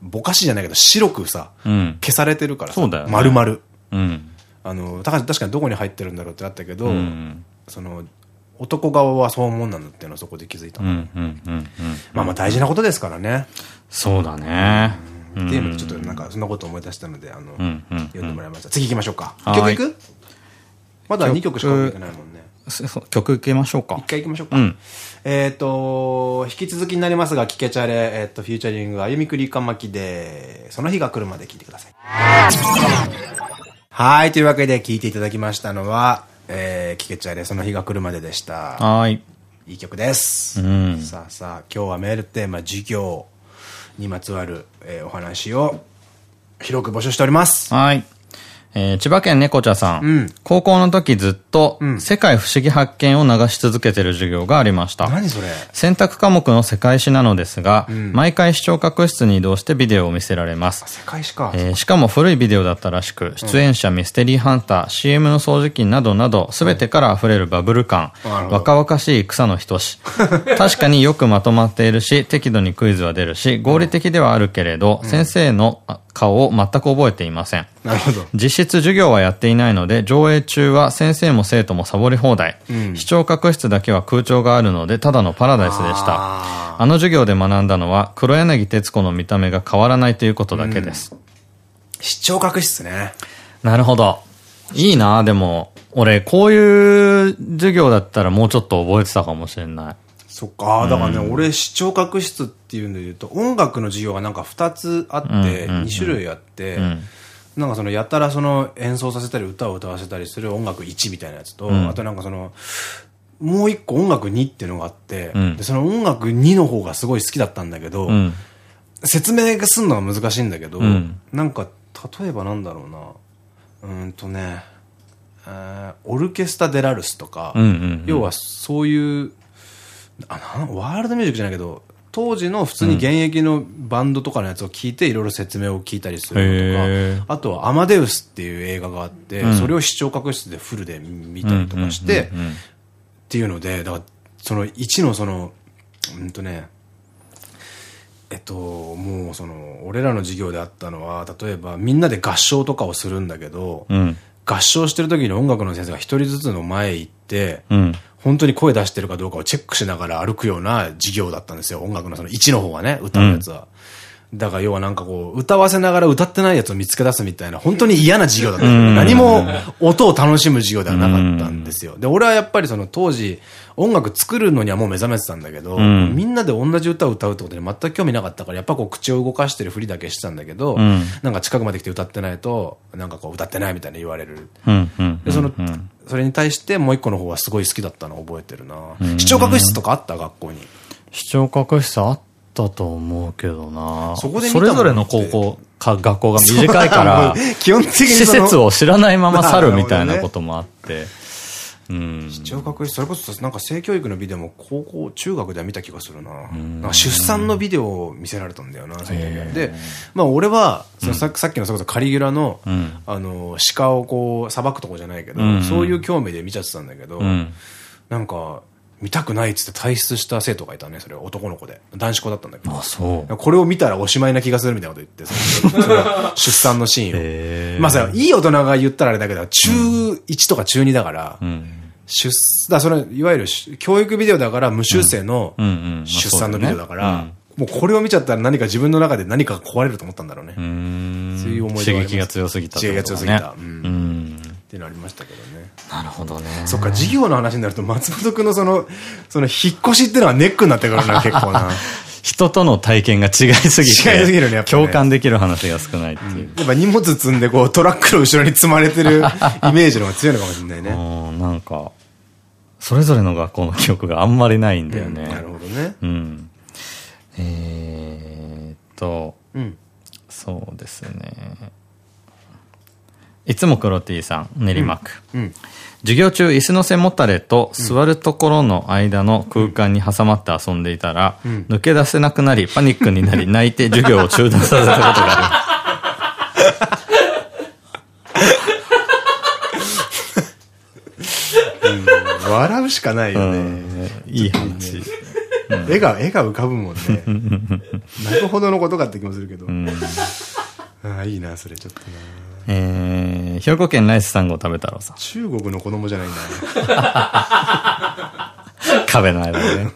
ぼかしじゃないけど、白くさ、消されてるからそうだよ。丸々。うん。あの、確かにどこに入ってるんだろうってなったけど、その、男側はそう思うんなんだっていうのはそこで気づいた。まあまあ大事なことですからね。そうだね。っていうので、ちょっとなんかそんなこと思い出したので、あの、読んでもらいました。次行きましょうか。曲いく？まだ2曲しかいけないもんね。曲いきましょうか。一回行きましょうか。えっと、引き続きになりますが、聞けちゃれ、えっと、フューチャリング、あゆみくりかまきで、その日が来るまで聞いてください。はい、というわけで聞いていただきましたのは、えー、聞けちゃれ、その日が来るまででした。はい。いい曲です。うん、さあさあ、今日はメールテーマ、授業。にまつわる、えー、お話を広く募集しております。はい。えー、千葉県猫茶さん。うん、高校の時ずっと、うん、世界不思議発見を流し続けてる授業がありました。何それ？選択科目の世界史なのですが、うん、毎回視聴覚室に移動してビデオを見せられます。世界史か。えー、しかも古いビデオだったらしく、出演者、ミステリーハンター、CM の掃除機などなど、すべてから溢れるバブル感、若々しい草の人し。[LAUGHS] 確かによくまとまっているし、適度にクイズは出るし、合理的ではあるけれど、先生の顔を全く覚えていません。なるほど。実質授業はやっていないので、上映中は先生も生徒もサボり放題。うん、視聴覚室だけは空調があるので、ただのパラダイスでした。あの授業で学んだのは、黒柳徹子の見た目が変わらないということだけです。うん、視聴覚室ね。なるほど。いいなでも、俺、こういう授業だったらもうちょっと覚えてたかもしれない。そっか。だからね、うん、俺、視聴覚室っていうので言うと、音楽の授業がなんか2つあって、2種類あって、なんかその、やたらその、演奏させたり、歌を歌わせたりする音楽1みたいなやつと、うん、あとなんかその、もう一個音楽2っていうのがあって、うん、でその音楽2の方がすごい好きだったんだけど、説明がすんのが難しいんだけど、なんか、例えばなんだろうな、うんとね、オルケスタ・デラルスとか、要はそういう、あワールドミュージックじゃないけど、当時の普通に現役のバンドとかのやつを聞いていろいろ説明を聞いたりするとか、あとはアマデウスっていう映画があって、それを視聴覚室でフルで見たりとかして、っていうので、だから、その1のその、うんとね、えっと、もうその、俺らの授業であったのは、例えばみんなで合唱とかをするんだけど、うん、合唱してる時に音楽の先生が一人ずつの前へ行って、うん、本当に声出してるかどうかをチェックしながら歩くような授業だったんですよ。音楽のその1の方がね、歌うやつは。うん、だから要はなんかこう、歌わせながら歌ってないやつを見つけ出すみたいな、本当に嫌な授業だった。何も音を楽しむ授業ではなかったんですよ。で、俺はやっぱりその当時、音楽作るのにはもう目覚めてたんだけど、うん、みんなで同じ歌を歌うってことに全く興味なかったから、やっぱこう口を動かしてるふりだけしてたんだけど、うん、なんか近くまで来て歌ってないと、なんかこう歌ってないみたいな言われる。で、その、それに対してもう一個の方はすごい好きだったのを覚えてるな。視聴覚室とかあった？学校に。視聴覚室あったと思うけどなそこでそれぞれの高校か学校が短いから、[LAUGHS] 基本的に施設を知らないまま去るみたいなこともあって。視聴覚室、それこそなんか性教育のビデオも高校、中学では見た気がするな。な出産のビデオを見せられたんだよな、で、まあ俺は、そのささっきのそれこそカリギュラの、あの、鹿をこう、裁くとこじゃないけど、そういう興味で見ちゃってたんだけど、なんか、見たくないっつって退出した生徒がいたね、それは男の子で。男子校だったんだけど。あ、そう。これを見たらおしまいな気がするみたいなこと言って、出産のシーンを。まあさ、いい大人が言ったらあれだけど、中1とか中2だから、出だそれ、いわゆる教育ビデオだから無修正の出産のビデオだから、もうこれを見ちゃったら何か自分の中で何かが壊れると思ったんだろうね。そういう思い出刺激が強すぎた。刺激が強すぎた。うん。っていうのありましたけどね。なるほどね。そっか、授業の話になると松本くんのその、その引っ越しっていうのはネックになってくるな、[LAUGHS] 結構な。人との体験が違いすぎて。違いすぎるね、共感できる話が少ないっていう。やっぱ荷物積んでこうトラックの後ろに積まれてる [LAUGHS] イメージの方が強いのかもしれないね。うん、なんか、それぞれの学校の記憶があんまりないんだよね。なるほどね。うん。えーっと、うん、そうですね。いつも黒 T さん、練馬区。うん授業中、椅子の背もたれと座るところの間の空間に挟まって遊んでいたら、抜け出せなくなり、パニックになり、泣いて授業を中断させたことがある。笑うしかないよね。いい話。絵が、絵が浮かぶもんね。なるほどのことかって気もするけど。ああ、いいな、それちょっとな。えー、兵庫県ライス3号食べ太郎さん。中国の子供じゃないんだ [LAUGHS] 壁の間でね。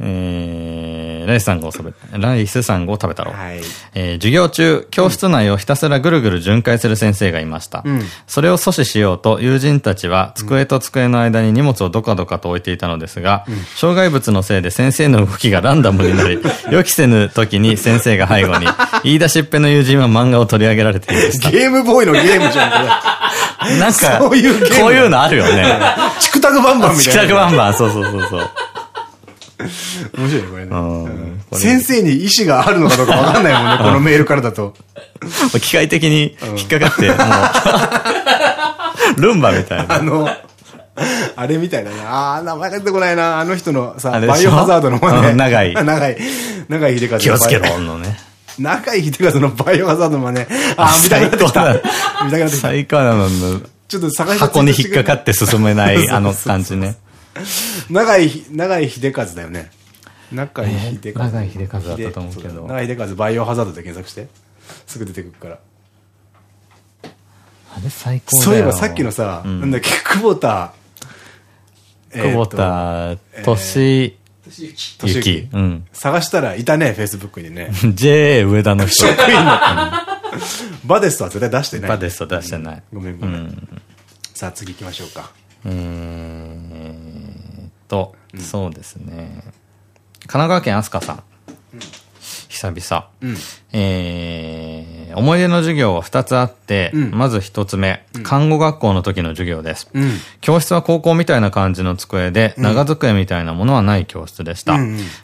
えー、ライス3号食べ、ライス3号食べ太郎。はい。えー、授業中、教室内をひたすらぐるぐる巡回する先生がいました。うんそれを阻止しようと、友人たちは机と机の間に荷物をどかどかと置いていたのですが、障害物のせいで先生の動きがランダムになり、[LAUGHS] 予期せぬ時に先生が背後に、言い出しっぺの友人は漫画を取り上げられていました。ゲームボーイのゲームじゃん、これ。なんか、そういうこういうのあるよね。[LAUGHS] チクタクバンバンみチたいな。クタクバンバン、そうそうそうそう。[LAUGHS] 面白いね、これね先生に意思があるのかどうかわかんないもんね、この [LAUGHS] メールからだと。機械的に引っかかって、もう、[LAUGHS] ルンバみたいな。あの、あれみたいだな。あー、名前が出てこないな。あの人のさ、バイオハザードの真似。うん長い長い。長い秀和。気をつけろ、のね。長い秀和のバイオハザードの真似。あー、見たくなってきた。最見たくなってきた。最高なの。ちょっと探して箱に引っかかって進めない、あの感じね。長い、長い秀和だよね。中井秀和。長井秀和だったと思うけど長井秀和バイオハザードで検索して。すぐ出てくるから。あれ最高。そういえばさっきのさ、なんだっけ、久保田。久保田、年。ゆき。うん。探したらいたね、フェイスブックにね。[LAUGHS] JA 上田の人。職員の。[LAUGHS] バデストは絶対出してない。バデスト出してない。ごめんごめん。さあ次行きましょうか。えーっと、そうですね。神奈川県飛鳥さん。久々。うん。えー、ー、思い出の授業は2つあって、うん、まず1つ目、看護学校の時の授業です。うん、教室は高校みたいな感じの机で、長机みたいなものはない教室でした。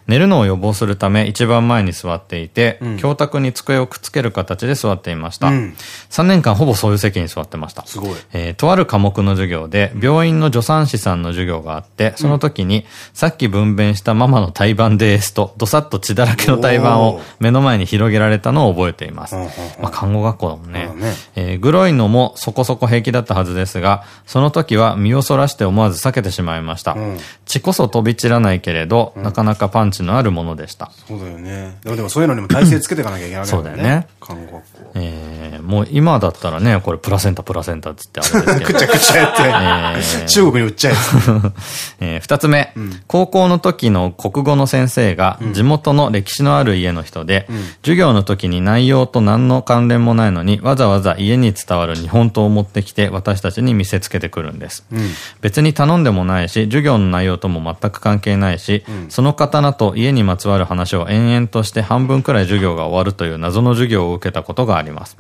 寝るのを予防するため、一番前に座っていて、教卓に机をくっつける形で座っていました。3年間ほぼそういう席に座ってました。す。えー、とある科目の授業で、病院の助産師さんの授業があって、その時に、さっき分娩したママの胎盤ですと、どさっと血だらけの胎盤を目の前に広げられたのを覚えています。まあ、看護学校だもんね。ねえー、グロいのもそこそこ平気だったはずですが、その時は身をそらして思わず避けてしまいました。うん、血こそ飛び散らないけれど、うん、なかなかパンチのあるものでした。そうだよね。でもでもそういうのにも体勢つけていかなきゃいけないそうだよね。看護学校。えー、もう今だったらね、これプラセンタプラセンタっつってあれですけど。[LAUGHS] くちゃくちゃやって。えー、中国に売っちゃえ。[LAUGHS] えー、二つ目、うん、高校の時の国語の先生が地元の歴史のある家の人で、うん、授業の時に内容と何の関連もないのに、わざわざ家に伝わる日本刀を持ってきて私たちに見せつけてくるんです。うん、別に頼んでもないし、授業の内容とも全く関係ないし、その刀と家にまつわる話を延々として半分くらい授業が終わるという謎の授業を受けたことがあります。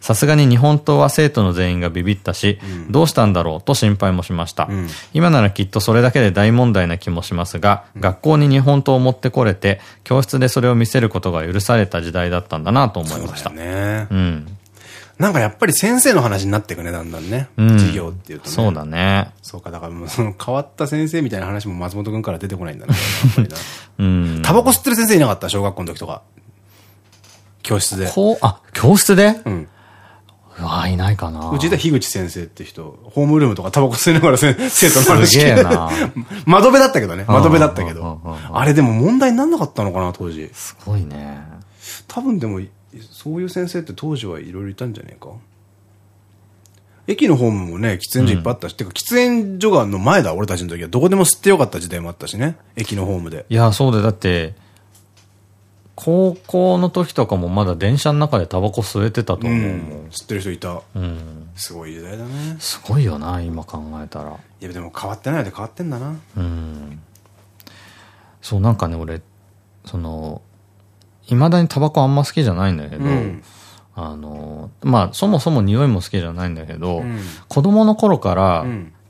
さすがに日本刀は生徒の全員がビビったし、どうしたんだろうと心配もしました。今ならきっとそれだけで大問題な気もしますが、学校に日本刀を持ってこれて、教室でそれを見せることが許された時代だったんだなと思いました。ね。うん。なんかやっぱり先生の話になっていくね、だんだんね。うん、授業っていうとね。そうだね。そうか、だからもうその変わった先生みたいな話も松本くんから出てこないんだね。[LAUGHS] うん。タバコ吸ってる先生いなかった小学校の時とか。教室で。こう、あ、教室で？うん。うわいないかな。うちで樋口先生って人、ホームルームとかタバコ吸いながら [LAUGHS] 生徒の話聞いて。[LAUGHS] 窓辺だったけどね。窓辺だったけど。あれでも問題になんなかったのかな、当時。すごいね。多分でも、そういう先生って当時はいろいろいたんじゃねえか？駅のホームもね、喫煙所いっぱいあったし、うん、てか喫煙所がの前だ、俺たちの時は。どこでも吸ってよかった時代もあったしね。駅のホームで。いや、そうで、だって、高校の時とかもまだ電車の中でタバコ吸えてたと思う。うん、吸ってる人いた。うん。すごい時代だね。すごいよな、今考えたら。いや、でも変わってないで変わってんだな。うん。そう、なんかね、俺、その、いまだにタバコあんま好きじゃないんだけど、うん、あの、まあ、そもそも匂いも好きじゃないんだけど、うん、子供の頃から、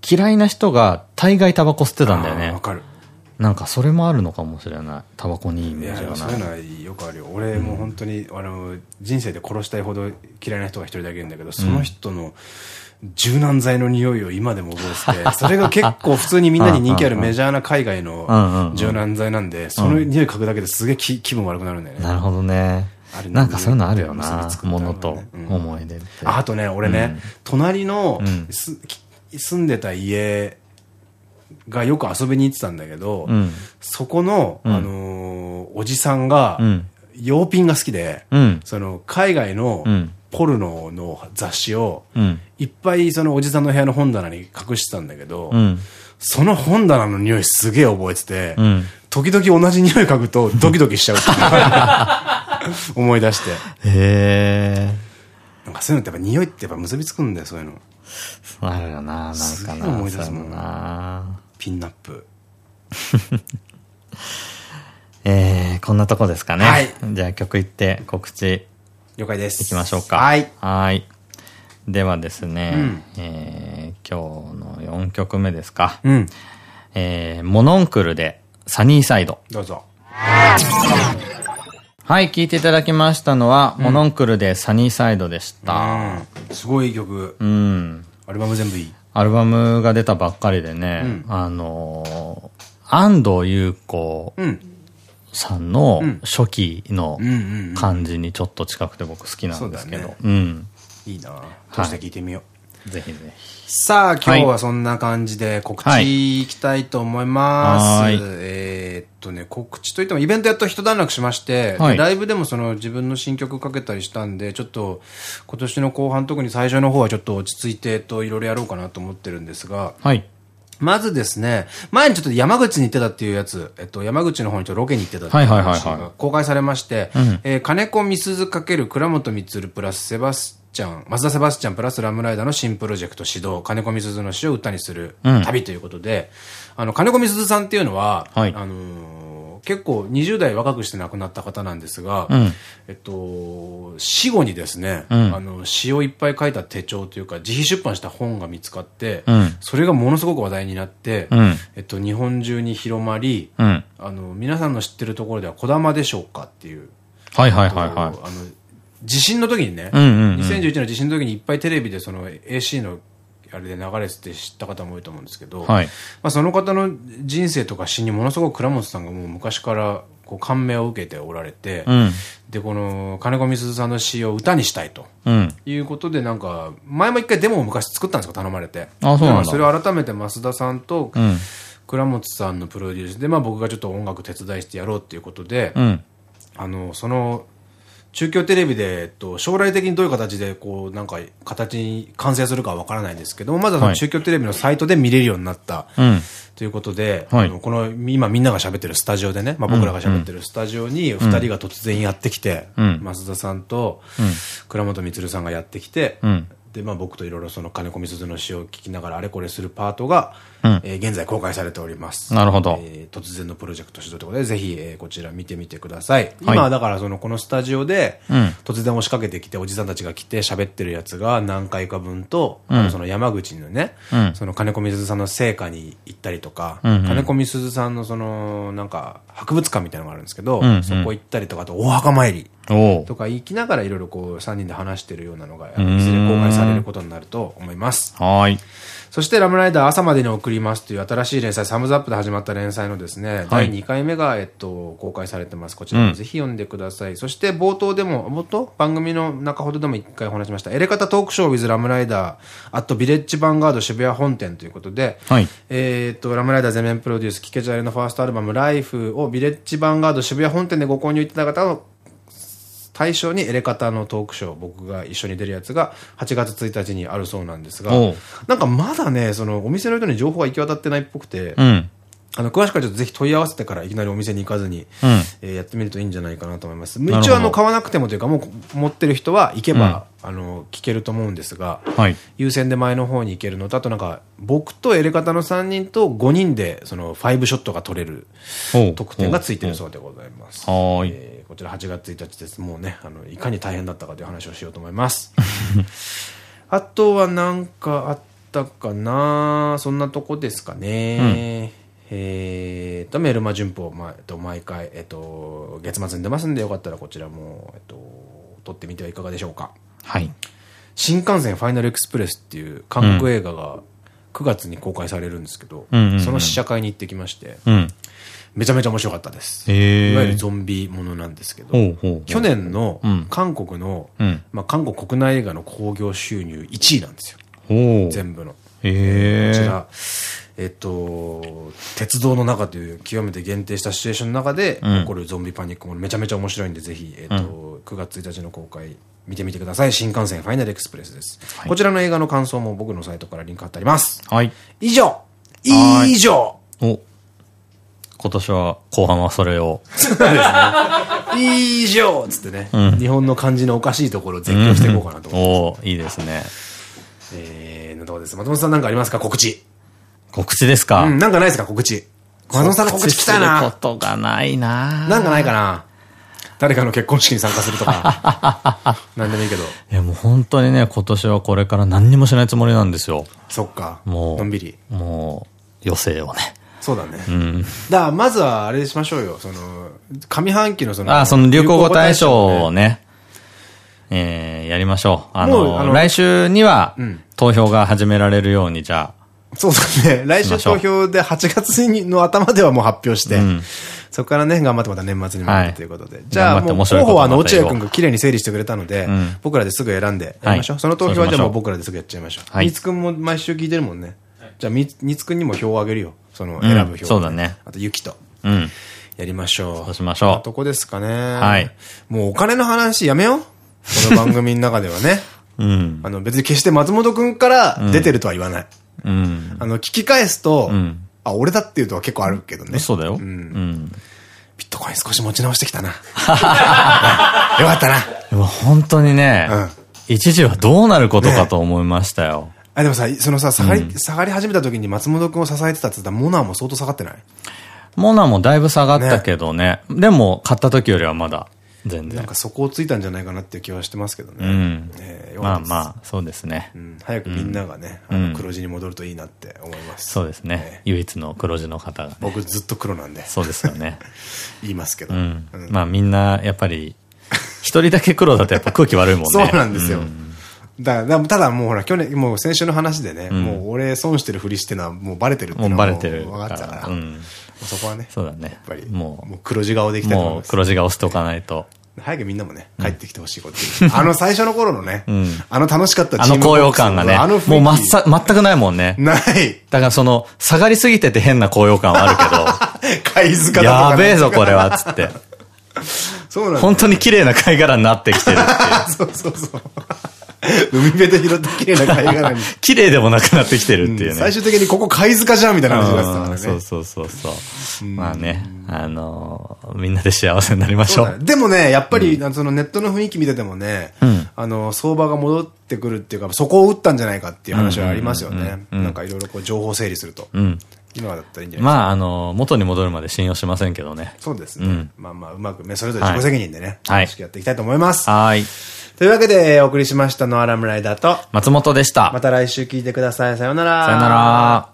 嫌いな人が大概タバコ吸ってたんだよね。わかる。なんかそれもあるのかもしれない。タバコにいいイメージがない。そういうのはよくあるよ。俺も本当に、あの、人生で殺したいほど嫌いな人が一人だけいるんだけど、その人の柔軟剤の匂いを今でも覚えてて、[LAUGHS] それが結構普通にみんなに人気あるメジャーな海外の柔軟剤なんで、その匂い嗅ぐだけですげえ気分悪くなるんだよね。なるほどね。なんかそういうのあるよな。ものと。思い出って。あとね、俺ね、隣の住んでた家がよく遊びに行ってたんだけど、うん、そこの、あのー、おじさんが、洋品が好きで、うん、その、海外の、ポルノの雑誌を、いっぱいそのおじさんの部屋の本棚に隠してたんだけど、その本棚の匂いすげえ覚えてて、時々同じ匂い嗅ぐとドキドキしちゃう [LAUGHS] 思い出して。へえ。なんかそういうのってやっぱ匂いってやっぱ結びつくんだよ、そういうの。あるよな、なんかな。思い出すもんな。ピンナップ。[LAUGHS] えー、こんなとこですかね。はい。じゃあ曲いって告知。了解です。いきましょうか。はい。はい。ではですね、うん、えー、今日の4曲目ですか。うん。えー、モノンクルでサニーサイド。どうぞ。はい、聴いていただきましたのは、うん、モノンクルでサニーサイドでした。うん、すごい曲。うん。アルバム全部いい。アルバムが出たばっかりでね、うん、あのー、安藤優子さんの初期の感じにちょっと近くて僕好きなんですけど。うん。いいな通して聞いてみよう。ぜひぜひ。さあ、今日はそんな感じで告知いきたいと思います。はい、えっとね、告知といってもイベントやっと一段落しまして、はい、ライブでもその自分の新曲かけたりしたんで、ちょっと今年の後半特に最初の方はちょっと落ち着いてといろいろやろうかなと思ってるんですが、はい。まずですね、前にちょっと山口に行ってたっていうやつ、えっと、山口の方にちょっとロケに行ってたっていう話が公開されまして、え金子みすずかける倉本光プラスセバスちゃん、松田セバスチャンプラスラムライダーの新プロジェクト始動、金子みすずの詩を歌にする旅ということで、うん、あの、金子みすずさんっていうのは、はい、あのー、の、結構20代若くして亡くなった方なんですが、うん、えっと、死後にですね、うん、あの、詩をいっぱい書いた手帳というか、自費出版した本が見つかって、うん、それがものすごく話題になって、えっと、日本中に広まり、あの、皆さんの知ってるところでは、小玉でしょうかっていう。はいはいはいはい。あの、地震の時にね、2011の地震の時にいっぱいテレビでその AC のあれで流れてて知った方も多いと思うんですけど、はい、まあその方の人生とか死にものすごく倉本さんがもう昔からこう感銘を受けておられて、うん、で、この金子みすずさんの詩を歌にしたいと、いうことで、なんか、前も一回デモを昔作ったんですよ、頼まれて。あ、そうなんそれを改めて増田さんと、倉本さんのプロデュースで、まあ僕がちょっと音楽手伝いしてやろうっていうことで、うん、あの、その、中京テレビで、えっと、将来的にどういう形で、こう、なんか、形に完成するかはわからないんですけども、まずは中京テレビのサイトで見れるようになった、ということで、はい、この、今みんなが喋ってるスタジオでね、まあ僕らが喋ってるスタジオに、二人が突然やってきて、うん、増田さんと、倉本光さんがやってきて、うん。で、まあ僕といろいろその金子みすずの詩を聞きながらあれこれするパートが、うん、えー、現在公開されております。なるほど。えー、突然のプロジェクト指導ということで、ぜひ、えー、こちら見てみてください。はい、今だからそのこのスタジオで、うん、突然押しかけてきておじさんたちが来て喋ってるやつが何回か分と、うん、その山口のね、うん、その金子みすずさんの成果に行ったりとか、うんうん、金子みすずさんのその、なんか、博物館みたいなのがあるんですけど、うんうん、そこ行ったりとか、あとお墓参り。とか行きながらいろいろこう3人で話してるようなのが、いずれ公開されることになると思います。はい。そしてラムライダー朝までに送りますという新しい連載、サムズアップで始まった連載のですね、はい、第2回目が、えっと、公開されてます。こちらもぜひ読んでください。うん、そして冒頭でも、冒頭番組の中ほどでも1回お話しました。エレカタトークショー with ラムライダー、アットビレッジヴァンガード渋谷本店ということで、はい、えっと、ラムライダー全面プロデュース、キケジャレのファーストアルバム、ライフをビレッジヴァンガード渋谷本店でご購入いただいた方対象にエレカタのトークショー、僕が一緒に出るやつが8月1日にあるそうなんですが、なんかまだね、そのお店の人に情報が行き渡ってないっぽくて、うん、あの、詳しくはちょっとぜひ問い合わせてからいきなりお店に行かずに、うん、え、やってみるといいんじゃないかなと思います。一応あの、買わなくてもというか、もう持ってる人は行けば、うん、あの、聞けると思うんですが、はい、優先で前の方に行けるのと、あとなんか、僕とエレカタの3人と5人で、その、5ショットが取れる特典がついてるそうでございます。はい。えー、こちら8月1日です。もうね、あの、いかに大変だったかという話をしようと思います。[LAUGHS] あとはなんかあったかな？そんなとこですかね。うんえー、と、メルマ旬報、まあ、えっと、毎回、えっと、月末に出ますんで、よかったらこちらも、えっと、撮ってみてはいかがでしょうか。はい。新幹線ファイナルエクスプレスっていう韓国映画が9月に公開されるんですけど、その試写会に行ってきまして、うん、めちゃめちゃ面白かったです。いわゆるゾンビものなんですけど、去年の韓国の、うん、まあ、韓国国内映画の興行収入1位なんですよ。全部の。こちら、えっと、鉄道の中という極めて限定したシチュエーションの中で起こるゾンビパニックもめちゃめちゃ面白いんで、ぜひ、えっと、うん、9月1日の公開見てみてください。新幹線ファイナルエクスプレスです。はい、こちらの映画の感想も僕のサイトからリンク貼ってあります。はい。以上以上お今年は後半はそれを。[LAUGHS] 以上つってね、うん、日本の漢字のおかしいところを絶叫していこうかなと思います。おいいですね。えー、どうです松本さんなんかありますか？告知。告知ですか？うん、なんかないですか？告知。松本さんの告知来たな。ことがないななんかないかな？誰かの結婚式に参加するとか。[LAUGHS] 何でもいいけど。いやもう本当にね、今年はこれから何にもしないつもりなんですよ。そっか。もう。のんびり。もう、余生をね。そうだね。うん。だからまずはあれしましょうよ。その、上半期のその。あ、その流行語大賞をね。えー、やりましょう。あの、来週には、投票が始められるように、じゃあ、そうですね。来週投票で8月の頭ではもう発表して、うん、そこからね、頑張ってまた年末に向けてということで。はい、じゃあ、もう候補はあの、落合君が綺麗に整理してくれたので、うん、僕らですぐ選んでやりましょう。はい、その投票はじゃあもう僕らですぐやっちゃいましょう。はい、みつくんも毎週聞いてるもんね。じゃあ、みつくんにも票をあげるよ。その、選ぶ票、うん、そうだね。あと、ゆきと。うん。やりましょう。そうしましょう。とこですかね。はい。もうお金の話やめよう。この番組の中ではね。[LAUGHS] うん。あの、別に決して松本くんから出てるとは言わない。うん、あの、聞き返すと、うん、あ、俺だっていうとは結構あるけどね。そうだよ。うん。ビットコイン少し持ち直してきたな。[LAUGHS] よかったな。でも本当にね、うん、一時はどうなることかと思いましたよ。ね、あ、でもさ、そのさ、下がり、下がり始めた時に松本くんを支えてたって言ったら、モナーも相当下がってない？モナもだいぶ下がったけどね。ねでも、買った時よりはまだ、全然。なんか底をついたんじゃないかなっていう気はしてますけどね。うん。えー、まあまあ、そうですね。うん。早くみんながね、あの黒字に戻るといいなって思います。そうですね。唯一の黒字の方が。僕ずっと黒なんで。そうですよね。[LAUGHS] 言いますけど。まあみんな、やっぱり、一人だけ黒だとやっぱ空気悪いもんね。[LAUGHS] そうなんですよ。だから、ただもうほら、去年、もう先週の話でね、うん、もう俺損してるふりしてのはもうバレてるっていうのはもう分かったから、うん、そこはね、そうだね。やっぱり、もう、もう黒字顔でいきた。もう黒字顔しておかないと。早くみんなもね、帰ってきてほしいこと。あの最初の頃のね、あの楽しかったあの高揚感がね、もう全くないもんね。ない。だからその、下がりすぎてて変な高揚感はあるけど、[LAUGHS] 貝塚やべえぞこれは、つって。そうなん本当に綺麗な貝殻になってきてるっていう。[LAUGHS] そうそうそう。海辺で拾った綺麗な貝殻に。[LAUGHS] 綺麗でもなくなってきてるっていうね。最終的にここ貝塚じゃんみたいな話になってたからね。そうそうそうそう。まあね、あのみんなで幸せになりましょう。でもね、やっぱり、そのネットの雰囲気見ててもね、あの、相場が戻ってくるっていうか、そこを打ったんじゃないかっていう話はありますよね。なんかいろいろこう情報整理すると。今だったらいいんじゃない？まあ、あの、元に戻るまで信用しませんけどね。そうですね。まあまあ、うまくね、それぞれ自己責任でね、楽しくやっていきたいと思います。はい。というわけで、お送りしましたのはラムライダーと、松本でした。また来週聞いてください。さようなら。さようなら。